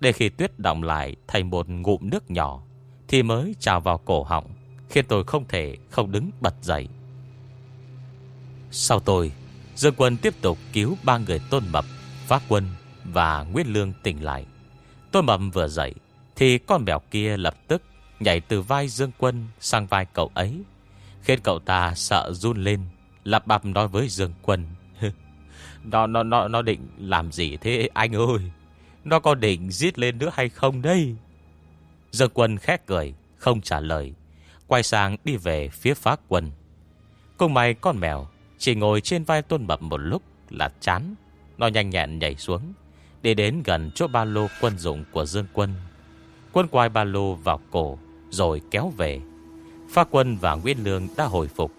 Để khi tuyết động lại Thành một ngụm nước nhỏ, Thì mới trào vào cổ họng, Khiến tôi không thể không đứng bật dậy. Sau tôi Dương quân tiếp tục cứu ba người tôn mập Phát quân và nguyễn Lương tỉnh lại. Tôn mập vừa dậy Thì con mèo kia lập tức Nhảy từ vai Dương quân sang vai cậu ấy Khiến cậu ta sợ run lên Lạp bạp nói với Dương Quân nó, nó, nó, nó định làm gì thế anh ơi? Nó có định giết lên nữa hay không đây? Dương Quân khét cười Không trả lời Quay sang đi về phía phá quân. Cùng may con mèo chỉ ngồi trên vai tôn mập một lúc là chán. Nó nhanh nhẹn nhảy xuống Đi đến gần chỗ ba lô quân dụng của Dương Quân. Quân quay ba lô vào cổ Rồi kéo về. Pha quân và Nguyên Lương đã hồi phục.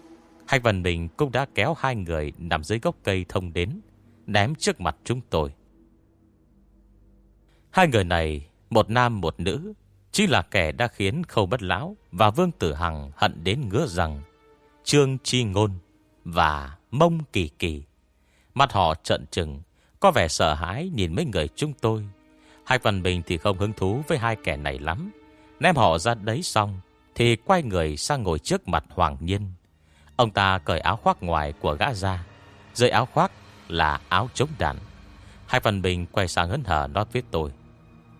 Hạch Văn Bình cũng đã kéo hai người nằm dưới gốc cây thông đến, ném trước mặt chúng tôi. Hai người này, một nam một nữ, chỉ là kẻ đã khiến Khâu Bất Lão và Vương Tử Hằng hận đến ngứa rằng. Trương Chi Ngôn và Mông Kỳ Kỳ. Mắt họ trận trừng, có vẻ sợ hãi nhìn mấy người chúng tôi. Hạch Văn Bình thì không hứng thú với hai kẻ này lắm. Ném họ ra đấy xong, thì quay người sang ngồi trước mặt Hoàng Nhiên. Ông ta cởi áo khoác ngoài của gã ra Dưới áo khoác là áo chống đạn Hai phần bình quay sang hấn hở nói với tôi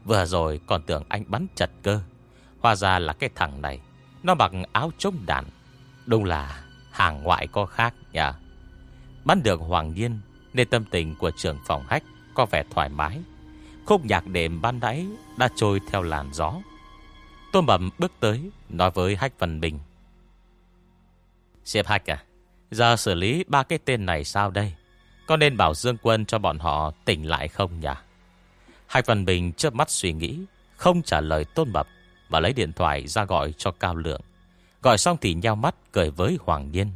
Vừa rồi còn tưởng anh bắn chặt cơ Hóa ra là cái thằng này Nó mặc áo chống đạn Đúng là hàng ngoại có khác nhỉ Bắn được Hoàng Nhiên, Nên tâm tình của trưởng phòng hách Có vẻ thoải mái. Khúc nhạc đêm ban nãy Đã trôi theo làn gió. Tô Mầm bước tới, Nói với Hách Văn Bình. Xếp hách à Giờ xử lý ba cái tên này sao đây? Có nên bảo Dương Quân cho bọn họ tỉnh lại không nhỉ? Hạch Văn Bình chớp mắt suy nghĩ, Không trả lời tôn mập Và lấy điện thoại ra gọi cho Cao Lượng. Gọi xong thì nhau mắt, cười với Hoàng Nhiên.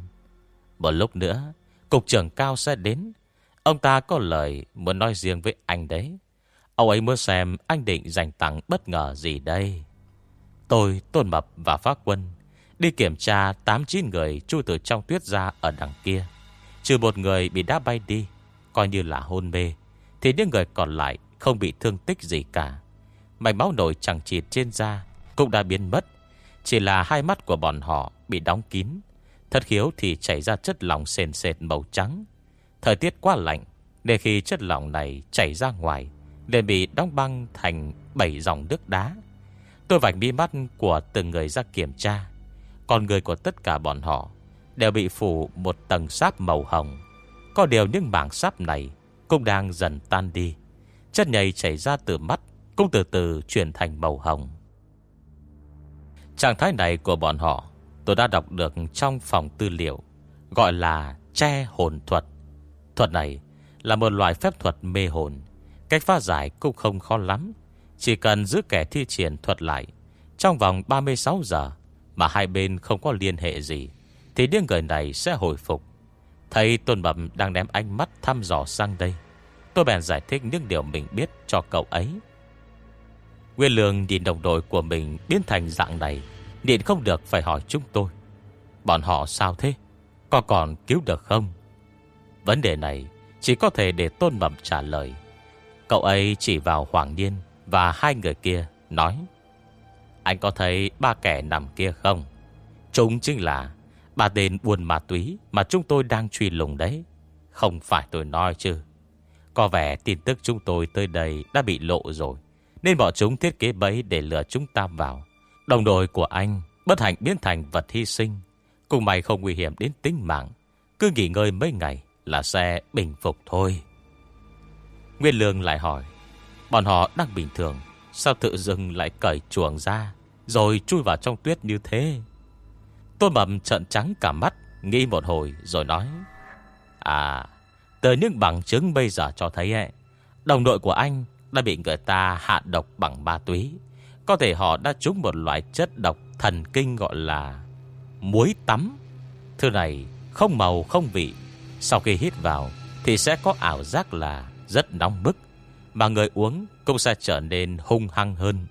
Một lúc nữa Cục trưởng Cao sẽ đến Ông ta có lời muốn nói riêng với anh đấy Ông ấy muốn xem anh định dành tặng bất ngờ gì đây Tôi, Tôn Mập và Pháp Quân Đi kiểm tra 8-9 người chui từ trong tuyết ra ở đằng kia. Trừ một người bị đá bay đi, coi như là hôn mê. Thì những người còn lại không bị thương tích gì cả. Mạch máu nổi chẳng chịt trên da cũng đã biến mất. Chỉ là hai mắt của bọn họ bị đóng kín. Thật khiếu thì chảy ra chất lỏng sền sệt màu trắng. Thời tiết quá lạnh, Để khi chất lỏng này chảy ra ngoài liền bị đóng băng thành bảy dòng nước đá. Tôi vạch mi mắt của từng người ra kiểm tra. Còn người của tất cả bọn họ Đều bị phủ một tầng sáp màu hồng. Có điều những mảng sáp này Cũng đang dần tan đi. Chất nhầy chảy ra từ mắt Cũng từ từ chuyển thành màu hồng. Trạng thái này của bọn họ Tôi đã đọc được trong phòng tư liệu, Gọi là che hồn thuật. Thuật này là một loại phép thuật mê hồn, Cách phá giải cũng không khó lắm. Chỉ cần giữ kẻ thi triển thuật lại, Trong vòng 36 giờ Mà hai bên không có liên hệ gì, Thì những người này sẽ hồi phục. Thấy Tôn Bẩm đang ném ánh mắt thăm dò sang đây. Tôi bèn giải thích những điều mình biết cho cậu ấy. Nguyên Lương nhìn đồng đội của mình biến thành dạng này. Điện không được phải hỏi chúng tôi. Bọn họ sao thế? Có còn cứu được không? Vấn đề này Chỉ có thể để Tôn Mầm trả lời. Cậu ấy chỉ vào Hoàng Niên Và hai người kia, nói, Anh có thấy ba kẻ nằm kia không? Chúng chính là Ba tên buôn ma túy Mà chúng tôi đang truy lùng đấy. Không phải tôi nói chứ. Có vẻ tin tức chúng tôi tới đây Đã bị lộ rồi, Nên bọn chúng thiết kế bẫy để lừa chúng ta vào. Đồng đội của anh Bất hạnh biến thành vật hy sinh. Cùng mày không nguy hiểm đến tính mạng. Cứ nghỉ ngơi mấy ngày Là sẽ bình phục thôi. Nguyên Lương lại hỏi Bọn họ đang bình thường Sao tự dưng lại cởi chuồng ra Rồi chui vào trong tuyết như thế? Tôn Mầm trận trắng cả mắt Nghĩ một hồi rồi nói À Từ những bằng chứng bây giờ cho thấy ấy, Đồng đội của anh Đã bị người ta hạ độc bằng ma túy. Có thể họ đã trúng một loại chất độc Thần kinh gọi là Muối tắm. Thứ này không màu, không vị. Sau khi hít vào Thì sẽ có ảo giác là rất nóng bức, Mà người uống cũng sẽ trở nên hung hăng hơn.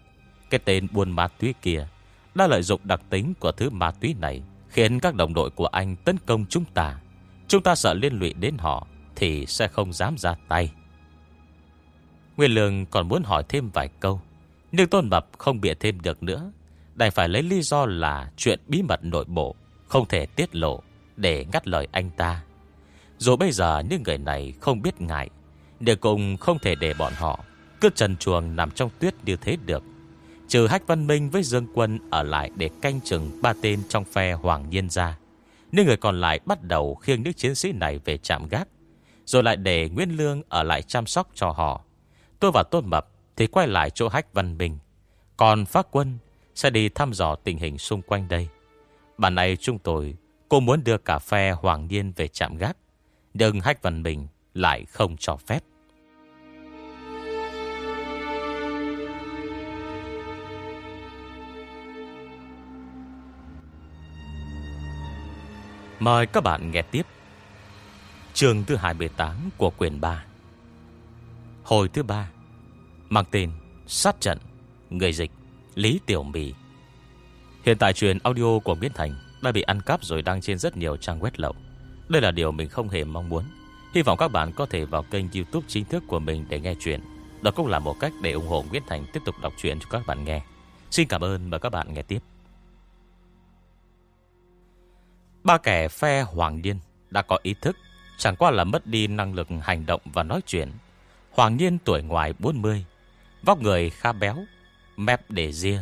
Cái tên buôn ma túy kia Đã lợi dụng đặc tính của thứ ma túy này, Khiến các đồng đội của anh tấn công chúng ta. Chúng ta sợ liên lụy đến họ Thì sẽ không dám ra tay. Nguyên Lương còn muốn hỏi thêm vài câu. Nhưng Tôn Mập không bịa thêm được nữa. Đành phải lấy lý do là Chuyện bí mật nội bộ Không thể tiết lộ Để ngắt lời anh ta. Dù bây giờ những người này không biết ngại, để cùng không thể để bọn họ Cứ trần chuồng nằm trong tuyết như thế được. Trừ Hách Văn Minh với Dương Quân Ở lại để canh chừng ba tên trong phe Hoàng Nhiên ra, Những người còn lại bắt đầu khiêng những chiến sĩ này về trạm gác, Rồi lại để Nguyên Lương ở lại chăm sóc cho họ. Tôi và Tôn Mập thì quay lại chỗ Hách Văn bình. Còn Phát Quân Sẽ đi thăm dò tình hình xung quanh đây. Bản này chúng tôi, Cô muốn đưa cà phê Hoàng niên về trạm gác, Nhưng Hách Văn bình lại không cho phép. Mời các bạn nghe tiếp Trường thứ 28 của quyển 3 Hồi thứ 3 Mang tên Sát trận Người dịch Lý Tiểu Mì. Hiện tại truyền audio của nguyễn Thành Đã bị ăn cắp rồi đăng trên rất nhiều trang web lậu. Đây là điều mình không hề mong muốn. Hy vọng các bạn có thể vào kênh youtube chính thức của mình để nghe chuyện. Đó cũng là một cách để ủng hộ nguyễn Thành tiếp tục đọc truyện cho các bạn nghe. Xin cảm ơn và các bạn nghe tiếp. Ba kẻ phe Hoàng Niên đã có ý thức, chẳng qua là mất đi năng lực hành động và nói chuyện. Hoàng Niên tuổi ngoài 40, vóc người khá béo, mép để ria,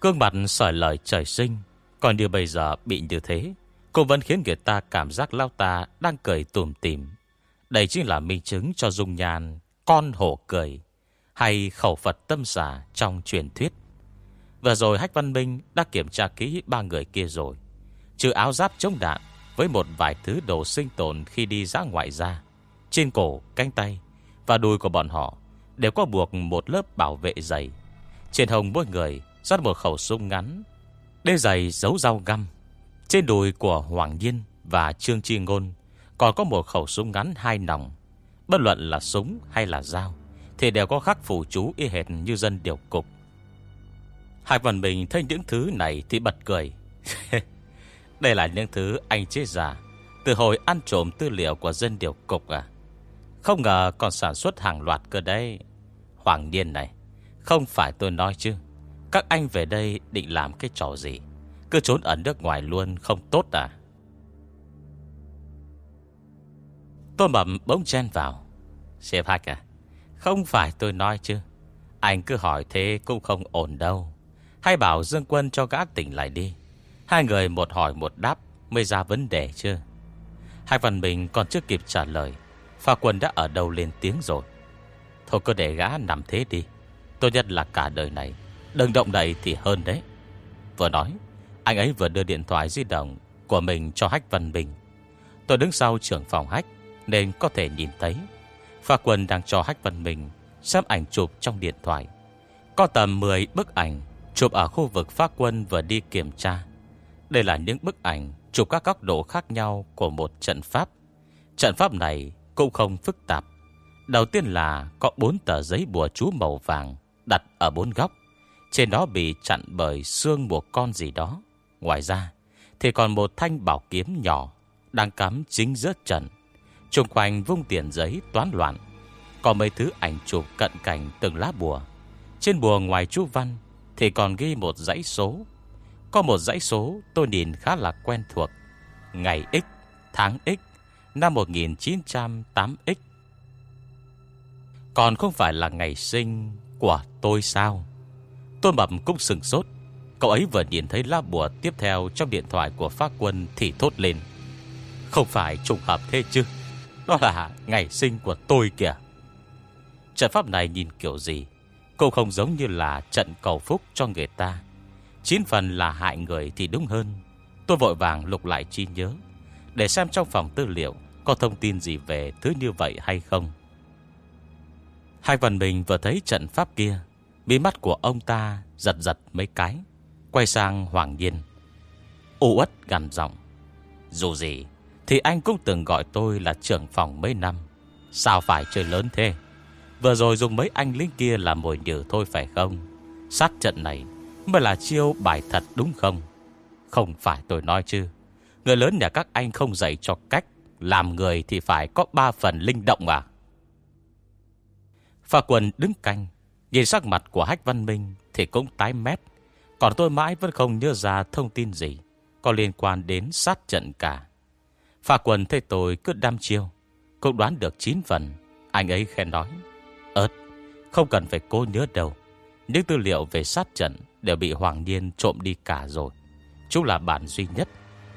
cương mặt sỏi lời trời sinh. Còn như bây giờ bị như thế, cũng vẫn khiến người ta cảm giác lao ta đang cười tùm tìm. Đây chính là minh chứng cho dung nhan con hổ cười hay khẩu Phật tâm giả trong truyền thuyết. Vừa rồi Hách Văn Minh đã kiểm tra kỹ ba người kia rồi. Trừ áo giáp chống đạn Với một vài thứ đồ sinh tồn khi đi ra ngoại ra Trên cổ, cánh tay Và đùi của bọn họ Đều có buộc một lớp bảo vệ dày. Trên hồng mỗi người Rót một khẩu súng ngắn Đê giày giấu dao găm. Trên đùi của Hoàng Nhiên và Trương Chi Ngôn Còn có một khẩu súng ngắn hai nòng. Bất luận là súng hay là dao Thì đều có khắc phủ chú y hệt như dân điều cục. Hai phần mình thấy những thứ này thì bật cười. Đây là những thứ anh chế giả Từ hồi ăn trộm tư liệu của dân điều cục à. Không ngờ còn sản xuất hàng loạt cơ đấy. Hoàng niên này. Không phải tôi nói chứ. Các anh về đây định làm cái trò gì? Cứ trốn ở nước ngoài luôn không tốt à? Tôi mầm bỗng chen vào. Sếp Hạch à Không phải tôi nói chứ. Anh cứ hỏi thế cũng không ổn đâu. Hay bảo Dương Quân cho gã tỉnh lại đi. Hai người một hỏi một đáp Mới ra vấn đề chưa Hai phần mình còn chưa kịp trả lời. Pha quân đã ở đâu lên tiếng rồi? Thôi cứ để gã nằm thế đi. Tốt nhất là cả đời này. Đừng động đậy thì hơn đấy. Vừa nói, Anh ấy vừa đưa điện thoại di động Của mình cho Hách Văn Bình. Tôi đứng sau trưởng phòng Hách Nên có thể nhìn thấy. Pha quân đang cho Hách Văn Bình Xem ảnh chụp trong điện thoại. Có tầm 10 bức ảnh Chụp ở khu vực Pha quân vừa đi kiểm tra. Đây là những bức ảnh Chụp các góc độ khác nhau Của một trận pháp. Trận pháp này cũng không phức tạp. Đầu tiên là có bốn tờ giấy bùa chú màu vàng đặt ở bốn góc. Trên đó bị chặn bởi xương một con gì đó. Ngoài ra, thì còn một thanh bảo kiếm nhỏ đang cắm chính giữa trận. Trung quanh vung tiền giấy toán loạn. Có mấy thứ ảnh chụp cận cảnh từng lá bùa. Trên bùa ngoài chú văn thì còn ghi một dãy số. Có một dãy số tôi nhìn khá là quen thuộc. Ngày X, tháng X, năm 1908X. Còn không phải là ngày sinh của tôi sao? Tôn Mập cũng sừng sốt. Cậu ấy vừa nhìn thấy lá bùa tiếp theo Trong điện thoại của phát quân Thì thốt lên. Không phải trùng hợp thế chứ? Đó là ngày sinh của tôi kìa. Trận pháp này nhìn kiểu gì? Cũng không giống như là trận cầu phúc cho người ta. Chín phần là hại người thì đúng hơn. Tôi vội vàng lục lại chi nhớ. Để xem trong phòng tư liệu Có thông tin gì về thứ như vậy hay không. Hai phần mình vừa thấy trận pháp kia Bí mắt của ông ta giật giật mấy cái, Quay sang Hoàng Nhiên. U uất gằn giọng, Dù gì Thì anh cũng từng gọi tôi là trưởng phòng mấy năm, Sao phải chơi lớn thế? Vừa rồi dùng mấy anh lính kia làm mồi nhử thôi phải không? Sát trận này Mới là chiêu bài thật đúng không? Không phải tôi nói chứ, Người lớn nhà các anh không dạy cho cách Làm người thì phải có ba phần linh động à? Phà quần đứng canh Nhìn sắc mặt của Hách Văn Minh Thì cũng tái mét. Còn tôi mãi vẫn không nhớ ra thông tin gì Có liên quan đến sát trận cả. Phà quần thấy tôi cứ đam chiêu, Cũng đoán được 9 phần. Anh ấy khen nói Ơt không cần phải cố nhớ đâu. Những tư liệu về sát trận Đều bị Hoàng Niên trộm đi cả rồi. Chúng là bản duy nhất,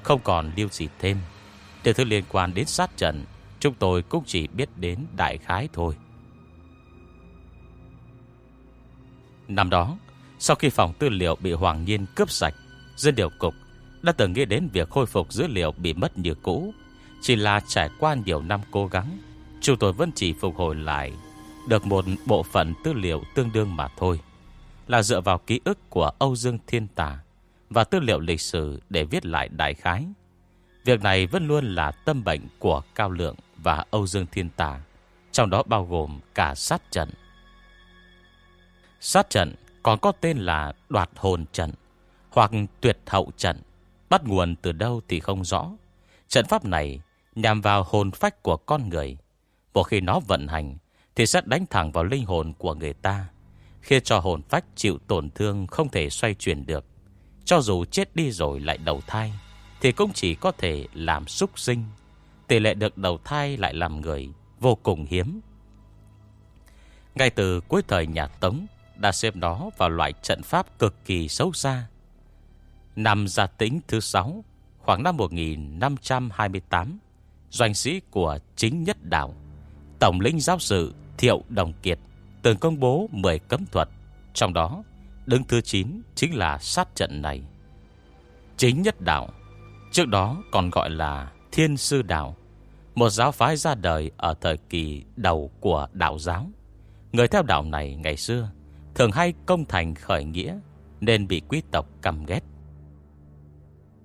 Không còn lưu gì thêm. Điều thứ liên quan đến sát trận, Chúng tôi cũng chỉ biết đến đại khái thôi. Năm đó, sau khi phòng tư liệu bị Hoàng Nhiên cướp sạch, dân điều cục đã từng nghĩ đến việc khôi phục dữ liệu bị mất như cũ. Chỉ là trải qua nhiều năm cố gắng, chúng tôi vẫn chỉ phục hồi lại được một bộ phận tư liệu tương đương mà thôi. Là dựa vào ký ức của Âu Dương Thiên Tà và tư liệu lịch sử để viết lại đại khái. Việc này vẫn luôn là tâm bệnh của Cao Lượng và Âu Dương Thiên Tà, trong đó bao gồm cả sát trận. Sát trận còn có tên là đoạt hồn trận hoặc tuyệt hậu trận. Bắt nguồn từ đâu thì không rõ. Trận pháp này nhằm vào hồn phách của con người. Một khi nó vận hành thì sẽ đánh thẳng vào linh hồn của người ta, khiến cho hồn phách chịu tổn thương không thể xoay chuyển được. Cho dù chết đi rồi lại đầu thai, thì cũng chỉ có thể làm súc sinh. Tỷ lệ được đầu thai lại làm người vô cùng hiếm. Ngay từ cuối thời nhà Tống, đã xếp nó vào loại trận pháp cực kỳ xấu xa. Năm gia tính thứ 6, khoảng năm 1528, doanh sĩ của chính nhất đạo, Tổng lĩnh giáo sự Thiệu Đồng Kiệt từng công bố 10 cấm thuật, trong đó đứng thứ 9 chính là sát trận này. Chính nhất đạo, trước đó còn gọi là Thiên Sư Đạo, một giáo phái ra đời ở thời kỳ đầu của đạo giáo. Người theo đạo này ngày xưa thường hay công thành khởi nghĩa nên bị quý tộc căm ghét.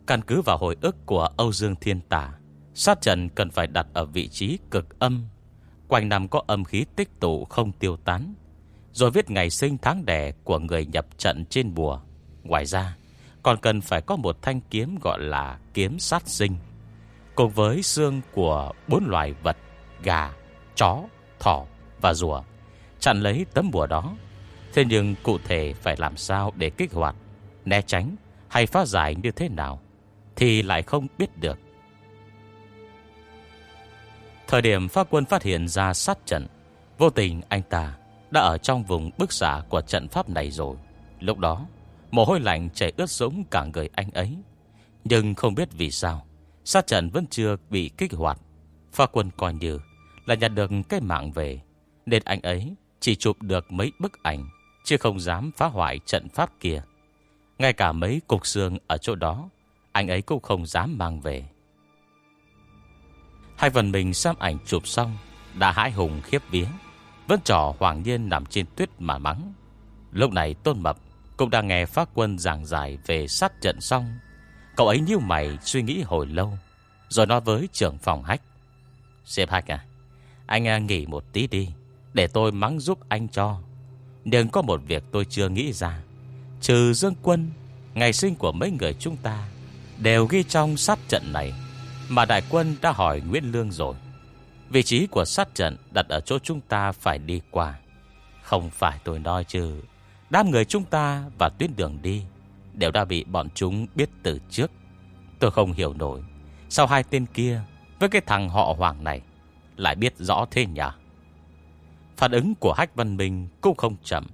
Căn cứ vào hồi ức của Âu Dương Thiên Tả, sát trận cần phải đặt ở vị trí cực âm, quanh năm có âm khí tích tụ không tiêu tán, rồi viết ngày sinh tháng đẻ của người nhập trận trên bùa. Ngoài ra, còn cần phải có một thanh kiếm gọi là kiếm sát sinh, cùng với xương của bốn loài vật gà, chó, thỏ và rùa, chặn lấy tấm bùa đó Thế nhưng cụ thể phải làm sao để kích hoạt, né tránh hay phá giải như thế nào thì lại không biết được. Thời điểm pháp quân phát hiện ra sát trận Vô tình anh ta Đã ở trong vùng bức xạ của trận pháp này rồi. Lúc đó Mồ hôi lạnh chảy ướt sũng cả người anh ấy. Nhưng không biết vì sao Sát trận vẫn chưa bị kích hoạt. Pha quân coi như Là nhặt được cái mạng về Nên anh ấy chỉ chụp được mấy bức ảnh Chứ không dám phá hoại trận pháp kia. Ngay cả mấy cục xương ở chỗ đó, Anh ấy cũng không dám mang về. Hai phần mình xem ảnh chụp xong, Đã hãi hùng khiếp vía. Vẫn trò Hoàng Nhiên nằm trên tuyết mà mắng. Lúc này Tôn Mập Cũng đang nghe phát quân giảng giải Về sát trận xong. Cậu ấy như mày suy nghĩ hồi lâu, Rồi nói với trưởng phòng hách. Xếp hách à Anh à, nghỉ một tí đi, Để tôi mắng giúp anh cho. Nhưng có một việc tôi chưa nghĩ ra. Trừ Dương Quân, Ngày sinh của mấy người chúng ta, Đều ghi trong sát trận này, Mà đại quân đã hỏi Nguyễn Lương rồi. Vị trí của sát trận Đặt ở chỗ chúng ta phải đi qua. Không phải tôi nói chứ, Đám người chúng ta và tuyến đường đi Đều đã bị bọn chúng biết từ trước. Tôi không hiểu nổi, Sao hai tên kia Với cái thằng họ hoàng này Lại biết rõ thế nhỉ? Phản ứng của Hách Văn Minh Cũng không chậm.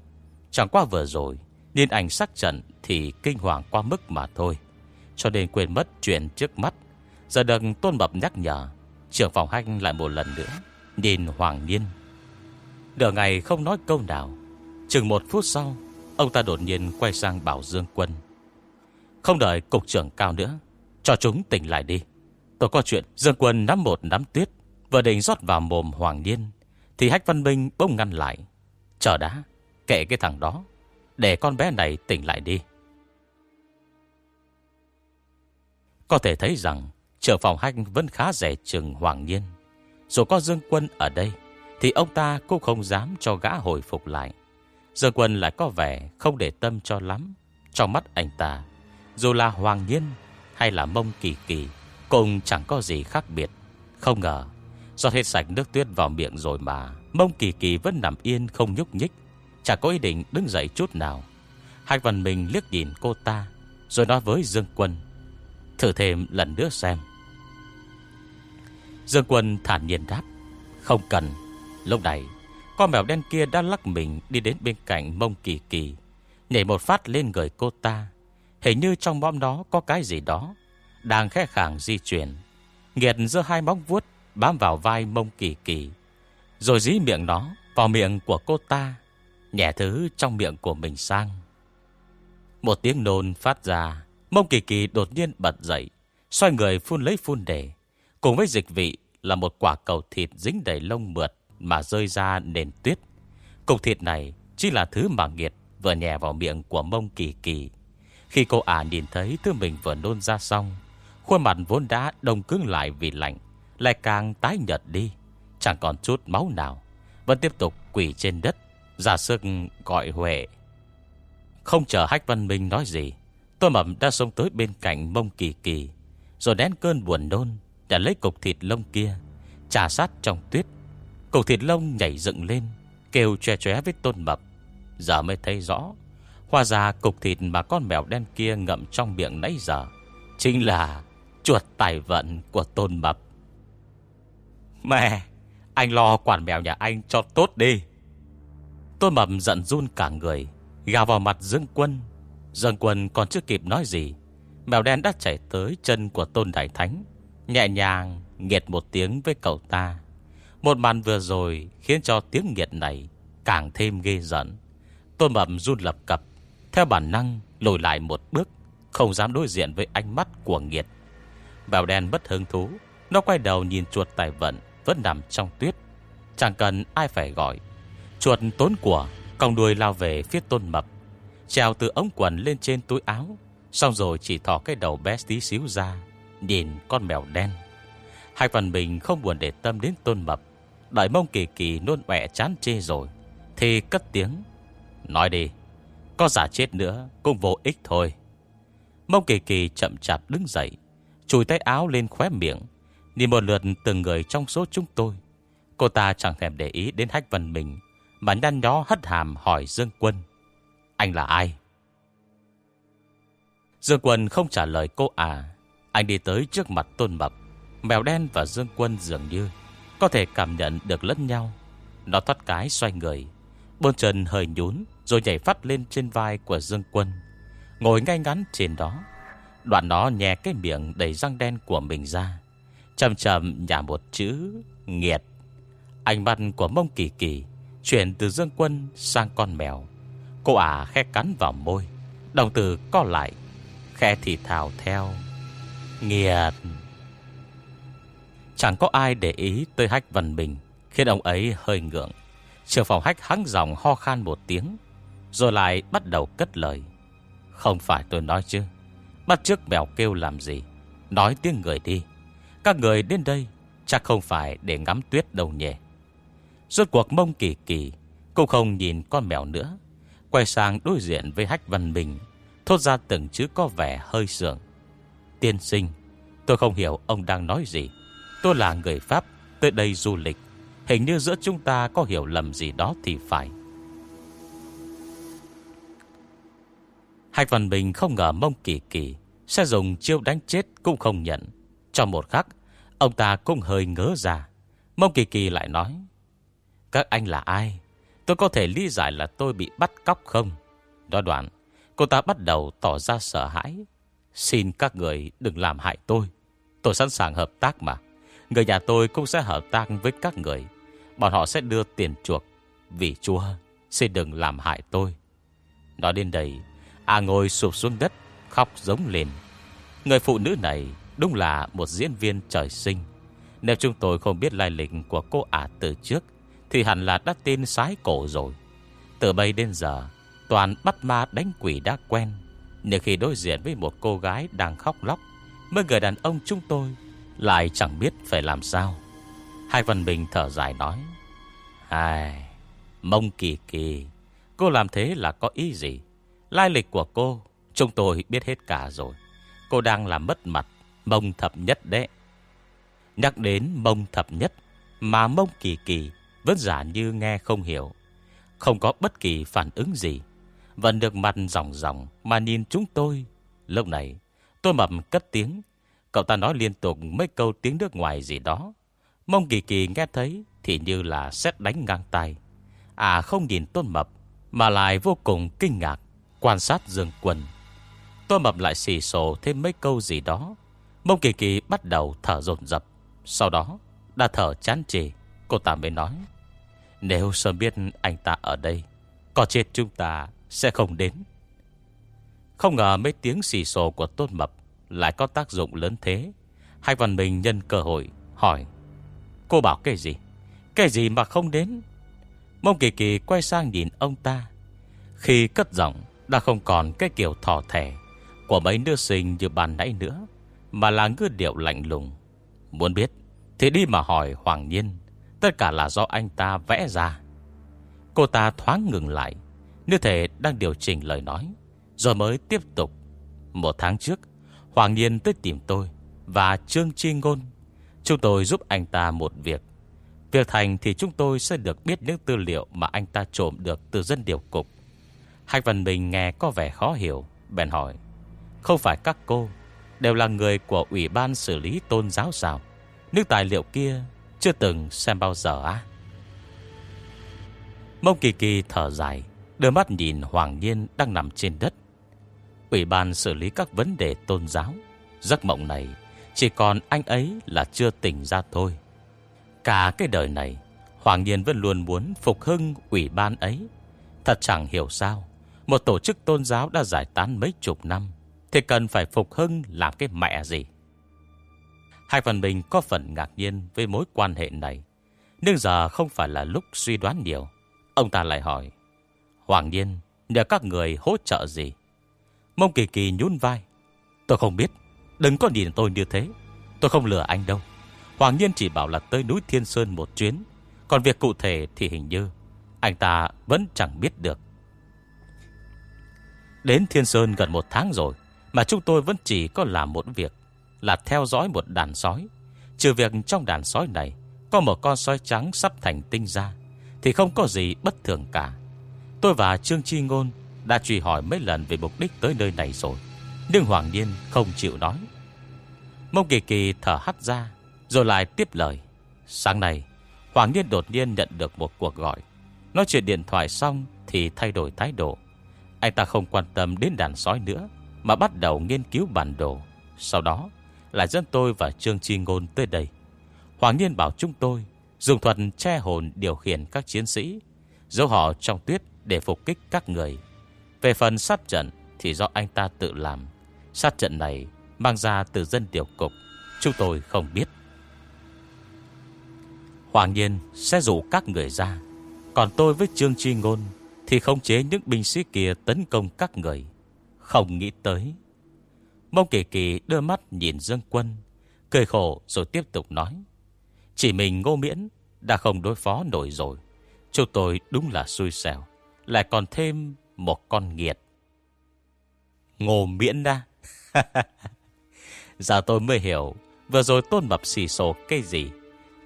Chẳng qua vừa rồi Nhìn ảnh sắc trận Thì kinh hoàng qua mức mà thôi. Cho nên quên mất chuyện trước mắt. Giờ được Tôn Mập nhắc nhở, Trưởng phòng Hách lại một lần nữa, Nhìn Hoàng Niên Nửa ngày không nói câu nào. Chừng một phút sau, Ông ta đột nhiên quay sang bảo Dương Quân. Không đợi cục trưởng cao nữa, Cho chúng tỉnh lại đi. Tôi có chuyện Dương Quân nắm một nắm tuyết, Vừa định rót vào mồm Hoàng Niên thì Hách Văn Minh bỗng ngăn lại. Chờ đã, Kệ cái thằng đó, Để con bé này tỉnh lại đi. Có thể thấy rằng Trưởng phòng Hách vẫn khá rẻ chừng Hoàng Nhiên. Dù có Dương Quân ở đây, Thì ông ta cũng không dám cho gã hồi phục lại. Dương Quân lại có vẻ không để tâm cho lắm, Trong mắt anh ta. Dù là Hoàng Nhiên hay là Mông Kỳ Kỳ, Cũng chẳng có gì khác biệt. Không ngờ Do hết sạch nước tuyết vào miệng rồi mà, Mông Kỳ Kỳ vẫn nằm yên không nhúc nhích. Chả có ý định đứng dậy chút nào. Hạch Văn Minh liếc nhìn cô ta, Rồi nói với Dương Quân. Thử thêm lần nữa xem. Dương Quân thản nhiên đáp. Không cần. Lúc này, con mèo đen kia đã lắc mình đi đến bên cạnh mông kỳ kỳ, Nhảy một phát lên người cô ta. Hình như trong bom đó có cái gì đó Đang khẽ khàng di chuyển. Nghiệt giữa hai móng vuốt Bám vào vai mông kỳ kỳ Rồi dí miệng nó vào miệng của cô ta Nhẹ thứ trong miệng của mình sang Một tiếng nôn phát ra Mông kỳ kỳ đột nhiên bật dậy Xoay người phun lấy phun để Cùng với dịch vị là một quả cầu thịt dính đầy lông mượt mà rơi ra nền tuyết. Cục thịt này chỉ là thứ mà nghiệt vừa nhẹ vào miệng của mông kỳ kỳ. Khi cô ả nhìn thấy thứ mình vừa nôn ra xong, khuôn mặt vốn đã đông cứng lại vì lạnh, lại càng tái nhợt đi, chẳng còn chút máu nào, vẫn tiếp tục quỳ trên đất, ra sức gọi Huệ. Không chờ Hách Văn Minh nói gì, tôi mầm đã xông tới bên cạnh mông kỳ kỳ, rồi đén cơn buồn nôn, đã lấy cục thịt lông kia, trà sát trong tuyết, Cục thịt lông nhảy dựng lên Kêu chè chóe với tôn mập. Giờ mới thấy rõ Hoa ra cục thịt mà con mèo đen kia ngậm trong miệng nãy giờ Chính là chuột tài vận của tôn mập. Mẹ Anh lo quản mèo nhà anh cho tốt đi Tôn mập giận run cả người Gào vào mặt Dương Quân Dương Quân còn chưa kịp nói gì Mèo đen đã chạy tới chân của Tôn Đại Thánh Nhẹ nhàng nghiệt một tiếng với cậu ta một màn vừa rồi khiến cho tiếng nghiệt này càng thêm ghê giận. Tôn Mập run lập cập, theo bản năng lùi lại một bước, không dám đối diện với ánh mắt của nghiệt. Bèo đen bất hứng thú, nó quay đầu nhìn chuột tài vận vẫn nằm trong tuyết. Chẳng cần ai phải gọi. Chuột tốn của, còng đuôi lao về phía Tôn Mập, trèo từ ống quần lên trên túi áo, xong rồi chỉ thò cái đầu bé tí xíu ra, nhìn con mèo đen. Hai phần mình không buồn để tâm đến Tôn Mập, Đợi mông kỳ kỳ nôn mẹ chán chê rồi Thì cất tiếng Nói đi Có giả chết nữa cũng vô ích thôi Mông kỳ kỳ chậm chạp đứng dậy Chùi tay áo lên khóe miệng Nhìn một lượt từng người trong số chúng tôi. Cô ta chẳng thèm để ý đến hách văn mình Mà nhăn nhó hất hàm hỏi Dương Quân. Anh là ai? Dương Quân không trả lời cô à. Anh đi tới trước mặt Tôn Mập. Mèo đen và Dương Quân dường như có thể cảm nhận được lẫn nhau. Nó thoát cái xoay người, Bôn chân hơi nhún Rồi nhảy phát lên trên vai của Dương Quân. Ngồi ngay ngắn trên đó, Đoạn nó nhè cái miệng đầy răng đen của mình ra. Chầm chầm nhả một chữ Nghiệt. Ánh mắt của mông kỳ kỳ Chuyển từ Dương Quân sang con mèo. Cô ả khe cắn vào môi, Đồng từ co lại Khe thì thào theo. Nghiệt. Chẳng có ai để ý tới hách văn bình, Khiến ông ấy hơi ngượng. Trường phòng hách hắng dòng ho khan một tiếng, Rồi lại bắt đầu cất lời. Không phải tôi nói chứ, Bắt trước mèo kêu làm gì, Nói tiếng người đi. Các người đến đây Chắc không phải để ngắm tuyết đâu nhỉ. Rốt cuộc mông kỳ kỳ Cũng không nhìn con mèo nữa. Quay sang đối diện với hách văn bình, Thốt ra từng chữ có vẻ hơi sượng. Tiên sinh, Tôi không hiểu ông đang nói gì. Tôi là người Pháp, Tới đây du lịch. Hình như giữa chúng ta có hiểu lầm gì đó thì phải. Hạch Văn Bình không ngờ mông kỳ kỳ Sẽ dùng chiêu đánh chết cũng không nhận. Trong một khắc. Ông ta cũng hơi ngớ ra. Mông kỳ kỳ lại nói, Các anh là ai? Tôi có thể lý giải là tôi bị bắt cóc không? Đó đoạn, Cô ta bắt đầu tỏ ra sợ hãi. Xin các người đừng làm hại tôi. Tôi sẵn sàng hợp tác mà. Người nhà tôi cũng sẽ hợp tác với các người. Bọn họ sẽ đưa tiền chuộc. Vì chúa, Xin đừng làm hại tôi. Nói đến đây À ngồi sụp xuống đất, Khóc giống lên. Người phụ nữ này đúng là một diễn viên trời sinh. Nếu chúng tôi không biết lai lịch của cô ả từ trước, Thì hẳn là đã tin sái cổ rồi. Từ bây đến giờ, Toàn bắt ma đánh quỷ đã quen. Nhưng khi đối diện với một cô gái đang khóc lóc, Mấy người đàn ông chúng tôi Lại chẳng biết phải làm sao. Hai Văn Bình thở dài nói, Ai, Mông kỳ kỳ, Cô làm thế là có ý gì? Lai lịch của cô, Chúng tôi biết hết cả rồi. Cô đang làm mất mặt Mông thập nhất đấy. Nhắc đến mông thập nhất, Mà mông kỳ kỳ Vẫn giả như nghe không hiểu. Không có bất kỳ phản ứng gì, Vẫn được mặt ròng ròng Mà nhìn chúng tôi. Lúc này, tôi mập cất tiếng. Cậu ta nói liên tục mấy câu tiếng nước ngoài gì đó. Mông kỳ kỳ nghe thấy Thì như là xét đánh ngang tay À không nhìn tôn mập, Mà lại vô cùng kinh ngạc, Quan sát dương quân Tôn mập lại xì xồ thêm mấy câu gì đó. Mông kỳ kỳ bắt đầu thở dồn dập. Sau đó, Đã thở chán chề. Cô ta mới nói, Nếu sớm biết anh ta ở đây, Có chết chúng ta sẽ không đến. Không ngờ mấy tiếng xì xồ của Tôn Mập Lại có tác dụng lớn thế. Hai văn mình nhân cơ hội hỏi, Cô bảo cái gì? Cái gì mà không đến? Mông kỳ kỳ quay sang nhìn ông ta. Khi cất giọng, Đã không còn cái kiểu thỏ thẻ Của mấy nữ sinh như bàn nãy nữa. Mà là ngư điệu lạnh lùng. Muốn biết, Thì đi mà hỏi Hoàng Nhiên. Tất cả là do anh ta vẽ ra. Cô ta thoáng ngừng lại, Như thể đang điều chỉnh lời nói, Rồi mới tiếp tục. Một tháng trước, Hoàng Nhiên tới tìm tôi Và Trương Chi Ngôn. Chúng tôi giúp anh ta một việc. Việc thành thì chúng tôi sẽ được biết những tư liệu Mà anh ta trộm được từ dân điều cục. Hạch Văn Bình nghe có vẻ khó hiểu, Bèn hỏi, Không phải các cô Đều là người của Ủy ban xử lý tôn giáo sao Nước tài liệu kia Chưa từng xem bao giờ á. Mông Kỳ Kỳ thở dài Đưa mắt nhìn Hoàng Nhiên đang nằm trên đất. Ủy ban xử lý các vấn đề tôn giáo, Giấc mộng này Chỉ còn anh ấy là chưa tỉnh ra thôi. Cả cái đời này, Hoàng Nhiên vẫn luôn muốn phục hưng ủy ban ấy. Thật chẳng hiểu sao, Một tổ chức tôn giáo đã giải tán mấy chục năm thì cần phải phục hưng làm cái mẹ gì? Hai phần mình có phần ngạc nhiên với mối quan hệ này, Nhưng giờ không phải là lúc suy đoán nhiều. Ông ta lại hỏi, Hoàng Nhiên, nhờ các người hỗ trợ gì? Mông Kỳ Kỳ nhún vai, Tôi không biết, Đừng có nhìn tôi như thế. Tôi không lừa anh đâu. Hoàng Nhiên chỉ bảo là tới núi Thiên Sơn một chuyến. Còn việc cụ thể thì hình như Anh ta vẫn chẳng biết được. Đến Thiên Sơn gần một tháng rồi mà chúng tôi vẫn chỉ có làm một việc, Là theo dõi một đàn sói. Trừ việc trong đàn sói này Có một con sói trắng sắp thành tinh ra, Thì không có gì bất thường cả. Tôi và Trương Chi Ngôn Đã truy hỏi mấy lần về mục đích tới nơi này rồi, Nhưng Hoàng Niên không chịu nói. Mông Kỳ Kỳ thở hắt ra, Rồi lại tiếp lời. Sáng nay, Hoàng Niên đột nhiên nhận được một cuộc gọi. Nói chuyện điện thoại xong Thì thay đổi thái độ. Anh ta không quan tâm đến đàn sói nữa. Mà bắt đầu nghiên cứu bản đồ. Sau đó là dẫn tôi và Trương Chi Ngôn tới đây. Hoàng Niên bảo chúng tôi, Dùng thuật che hồn điều khiển các chiến sĩ, Giấu họ trong tuyết để phục kích các người. Về phần sát trận Thì do anh ta tự làm. Sát trận này mang ra từ dân điều cục, Chúng tôi không biết. Hoàng nhiên sẽ rủ các người ra. Còn tôi với Trương Chi Ngôn Thì không chế những binh sĩ kia tấn công các người. Không nghĩ tới. Mông Kỳ Kỳ đưa mắt nhìn Dương Quân, Cười khổ rồi tiếp tục nói, Chỉ mình ngô miễn Đã không đối phó nổi rồi. Chúng tôi đúng là xui xẻo, Lại còn thêm một con nghiệt. Ngô miễn đa à? Giờ tôi mới hiểu, Vừa rồi tôn mập xì sổ cái gì?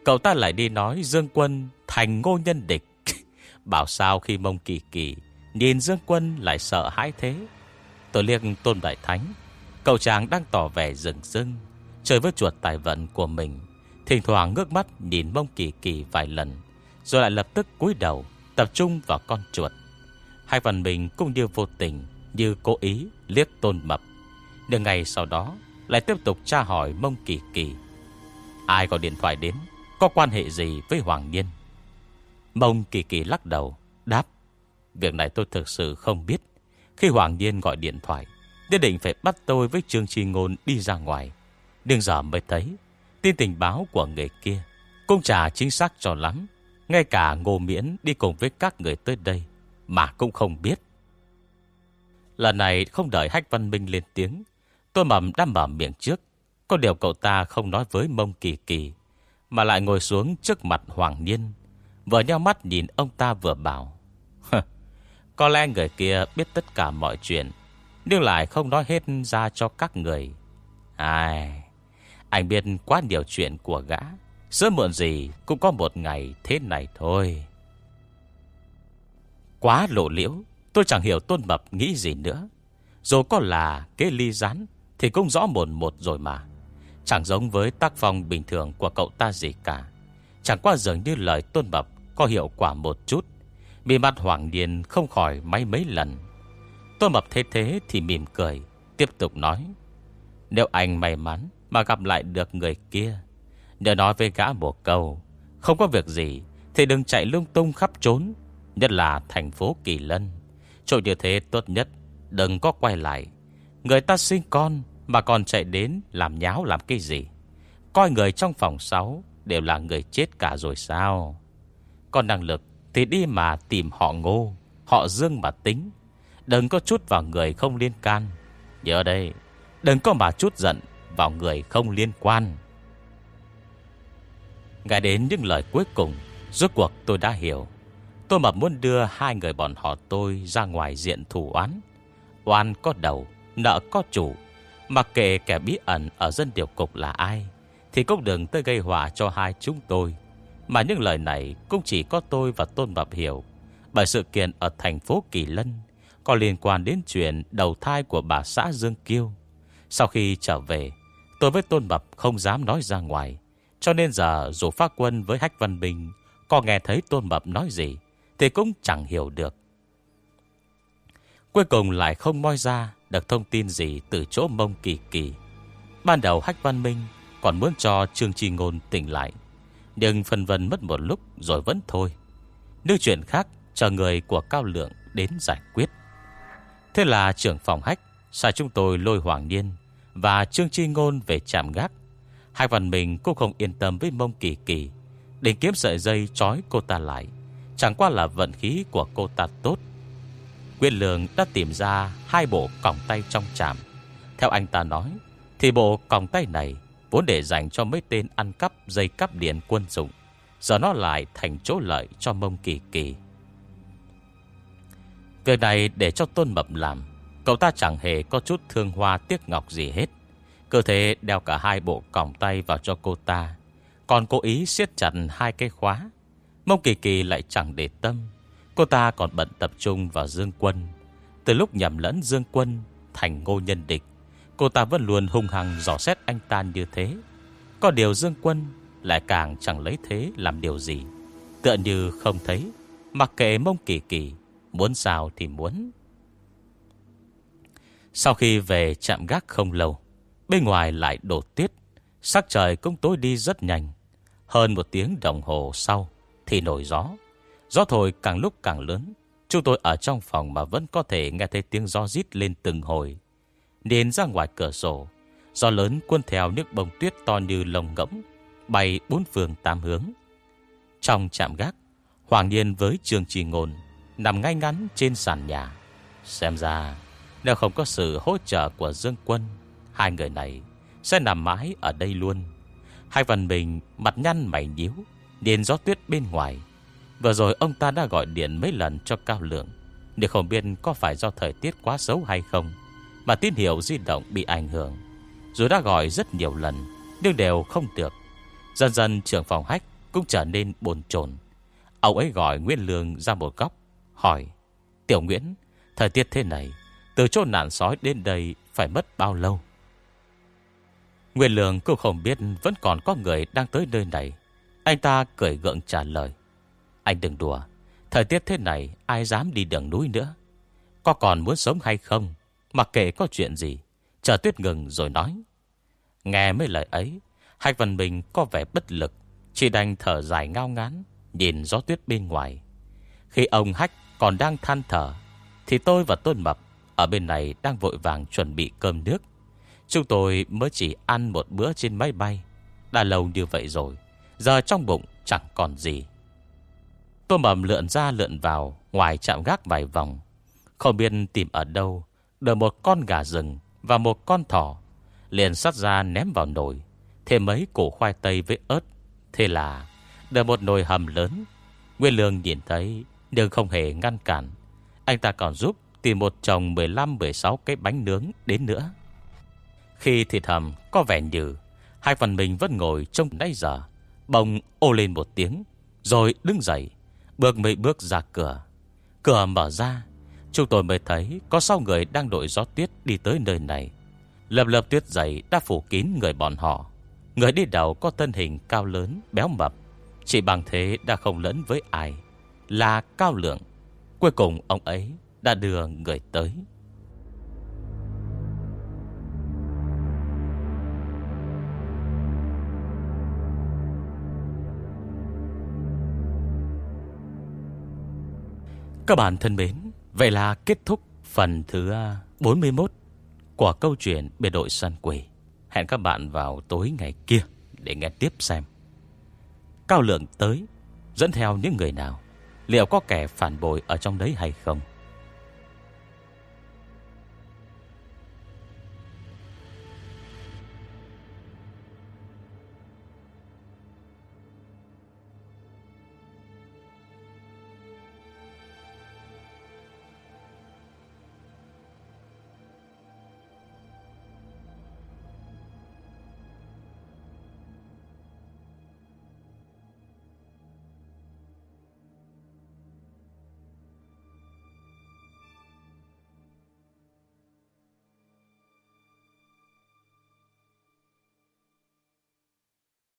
Cậu ta lại đi nói Dương Quân thành ngô nhân địch. Bảo sao khi mông kỳ kỳ Nhìn Dương Quân lại sợ hãi thế? Tôi liếc tôn đại thánh. Cậu chàng đang tỏ vẻ rừng rưng, Chơi với chuột tài vận của mình. Thỉnh thoảng ngước mắt nhìn mông kỳ kỳ vài lần, Rồi lại lập tức cúi đầu, Tập trung vào con chuột. Hai phần mình cũng như vô tình, Như cố ý liếc tôn mập. Nửa ngày sau đó, Lại tiếp tục tra hỏi mông kỳ kỳ. Ai gọi điện thoại đến, Có quan hệ gì với Hoàng Nhiên? Mông kỳ kỳ lắc đầu, Đáp, Việc này tôi thực sự không biết. Khi Hoàng Niên gọi điện thoại, Nhất định phải bắt tôi với Trương Chi Ngôn đi ra ngoài. Đừng giờ mới thấy, Tin tình báo của người kia Cũng chả chính xác cho lắm. Ngay cả Ngô Miễn đi cùng với các người tới đây Mà cũng không biết. Lần này không đợi Hách Văn Minh lên tiếng, Tôi mầm đã mở miệng trước. Có điều cậu ta không nói với mông kỳ kỳ, Mà lại ngồi xuống trước mặt Hoàng Niên Vừa nhau mắt nhìn ông ta vừa bảo có lẽ người kia biết tất cả mọi chuyện, Nhưng lại không nói hết ra cho các người. Ai, Anh biết quá nhiều chuyện của gã. Sớm muộn gì cũng có một ngày thế này thôi. Quá lộ liễu, Tôi chẳng hiểu Tôn Mập nghĩ gì nữa. Dù có là cái ly rán Thì cũng rõ mồn một rồi mà. Chẳng giống với tác phong bình thường của cậu ta gì cả. Chẳng qua dường như lời Tôn Mập Có hiệu quả một chút. Mì mặt Hoàng Điền không khỏi mấy mấy lần. Tôn Mập thế thế thì mỉm cười, Tiếp tục nói. Nếu anh may mắn mà gặp lại được người kia Nhớ nói với gã một câu, Không có việc gì Thì đừng chạy lung tung khắp trốn, Nhất là thành phố Kỳ Lân. Chỗ như thế tốt nhất, Đừng có quay lại. Người ta sinh con Mà còn chạy đến làm nháo làm cái gì? Coi người trong phòng 6 Đều là người chết cả rồi sao? Còn năng lực thì đi mà tìm họ ngô Họ dương mà tính Đừng có chút vào người không liên can Nhớ đây Đừng có mà chút giận vào người không liên quan Ngay đến những lời cuối cùng Rốt cuộc tôi đã hiểu Tôi mập muốn đưa hai người bọn họ tôi ra ngoài diện thủ oán. Oan có đầu, nợ có chủ. Mặc kệ kẻ bí ẩn ở dân điều cục là ai, thì cũng đừng tới gây họa cho hai chúng tôi. Mà những lời này cũng chỉ có tôi và Tôn bập hiểu. Bởi sự kiện ở thành phố Kỳ Lân có liên quan đến chuyện đầu thai của bà xã Dương Kiêu. Sau khi trở về, tôi với Tôn bập không dám nói ra ngoài. Cho nên giờ dù phát quân với Hách Văn Bình có nghe thấy Tôn bập nói gì thì cũng chẳng hiểu được. Cuối cùng lại không moi ra được thông tin gì từ chỗ mông kỳ kỳ. Ban đầu Hách Văn Minh còn muốn cho Trương trì Ngôn tỉnh lại. Nhưng phân vân mất một lúc rồi vẫn thôi. Đưa chuyện khác, chờ người của Cao Lượng đến giải quyết. Thế là trưởng phòng Hách, sai chúng tôi lôi Hoàng Niên và Trương Chi Ngôn về chạm gác. Hai phần mình cũng không yên tâm với mông kỳ kỳ. Định kiếm sợi dây trói cô ta lại. Chẳng qua là vận khí của cô ta tốt Quyên Lương đã tìm ra Hai bộ còng tay trong trạm. Theo anh ta nói, Thì bộ còng tay này Vốn để dành cho mấy tên ăn cắp dây cắp điện quân dụng, Giờ nó lại thành chỗ lợi cho mông kỳ kỳ. Việc này để cho Tôn Mập làm, Cậu ta chẳng hề có chút thương hoa tiếc ngọc gì hết. Cơ thể đeo cả hai bộ còng tay vào cho cô ta, Còn cố ý siết chặt hai cái khóa. Mông Kỳ Kỳ lại chẳng để tâm, Cô ta còn bận tập trung vào Dương Quân. Từ lúc nhầm lẫn Dương Quân, Thành ngô nhân địch Cô ta vẫn luôn hung hăng dò xét anh ta như thế. Có điều Dương Quân Lại càng chẳng lấy thế làm điều gì. Tựa như không thấy, Mặc kệ mông kỳ kỳ, Muốn sao thì muốn. Sau khi về chạm gác không lâu, Bên ngoài lại đổ tuyết Sắc trời cũng tối đi rất nhanh. Hơn một tiếng đồng hồ sau Thì nổi gió. Gió thổi càng lúc càng lớn. Chúng tôi ở trong phòng mà vẫn có thể nghe thấy tiếng gió rít lên từng hồi. Nên ra ngoài cửa sổ. Gió lớn cuốn theo nước bông tuyết to như lồng ngỗng, Bay bốn phương tám hướng. Trong trạm gác, Hoàng Niên với Trương Trì Ngôn Nằm ngay ngắn trên sàn nhà. Xem ra, Nếu không có sự hỗ trợ của Dương Quân, Hai người này Sẽ nằm mãi ở đây luôn. Hai phần mình mặt nhăn mày nhíu nên gió tuyết bên ngoài. Vừa rồi ông ta đã gọi điện mấy lần cho Cao Lượng, Để không biết có phải do thời tiết quá xấu hay không. Mà tín hiệu di động bị ảnh hưởng. Dù đã gọi rất nhiều lần, Nhưng đều không được. Dần dần trưởng phòng hách Cũng trở nên bồn chồn. Ông ấy gọi Nguyễn Lương ra một góc, Hỏi, Tiểu Nguyễn, Thời tiết thế này, Từ chỗ nạn sói đến đây Phải mất bao lâu? Nguyên Lương cũng không biết Vẫn còn có người đang tới nơi này. Anh ta cười gượng trả lời, Anh đừng đùa, Thời tiết thế này ai dám đi đường núi nữa. Có còn muốn sống hay không Mặc kệ có chuyện gì, Chờ tuyết ngừng rồi nói. Nghe mấy lời ấy Hạch Văn Bình có vẻ bất lực, Chỉ đành thở dài ngao ngán, Nhìn gió tuyết bên ngoài. Khi ông Hách còn đang than thở, Thì tôi và Tôn Mập Ở bên này đang vội vàng chuẩn bị cơm nước. Chúng tôi mới chỉ ăn một bữa trên máy bay, Đã lâu như vậy rồi, Giờ trong bụng chẳng còn gì. Tôn Mập lượn ra lượn vào, Ngoài chạm gác vài vòng, Không biết tìm ở đâu được một con gà rừng Và một con thỏ, Liền sắt ra ném vào nồi Thêm mấy củ khoai tây với ớt. Thế là được một nồi hầm lớn, Nguyên Lương nhìn thấy, Nhưng không hề ngăn cản. Anh ta còn giúp tìm một chồng 15-16 cái bánh nướng đến nữa. Khi thịt hầm có vẻ như Hai phần mình vẫn ngồi trong nãy giờ Bông ô lên một tiếng, Rồi đứng dậy, Bước mấy bước ra cửa. Cửa mở ra Chúng tôi mới thấy có sáu người đang đội gió tuyết đi tới nơi này. Lập lập tuyết dày đã phủ kín người bọn họ. Người đi đầu có thân hình cao lớn, béo mập. Chỉ bằng thế đã không lẫn với ai Là cao lượng. Cuối cùng ông ấy đã đưa người tới. Các bạn thân mến Vậy là kết thúc phần thứ 41 Của câu chuyện biệt đội săn quỷ Hẹn các bạn vào tối ngày kia Để nghe tiếp xem. Cao Lượng tới, Dẫn theo những người nào? Liệu có kẻ phản bội ở trong đấy hay không?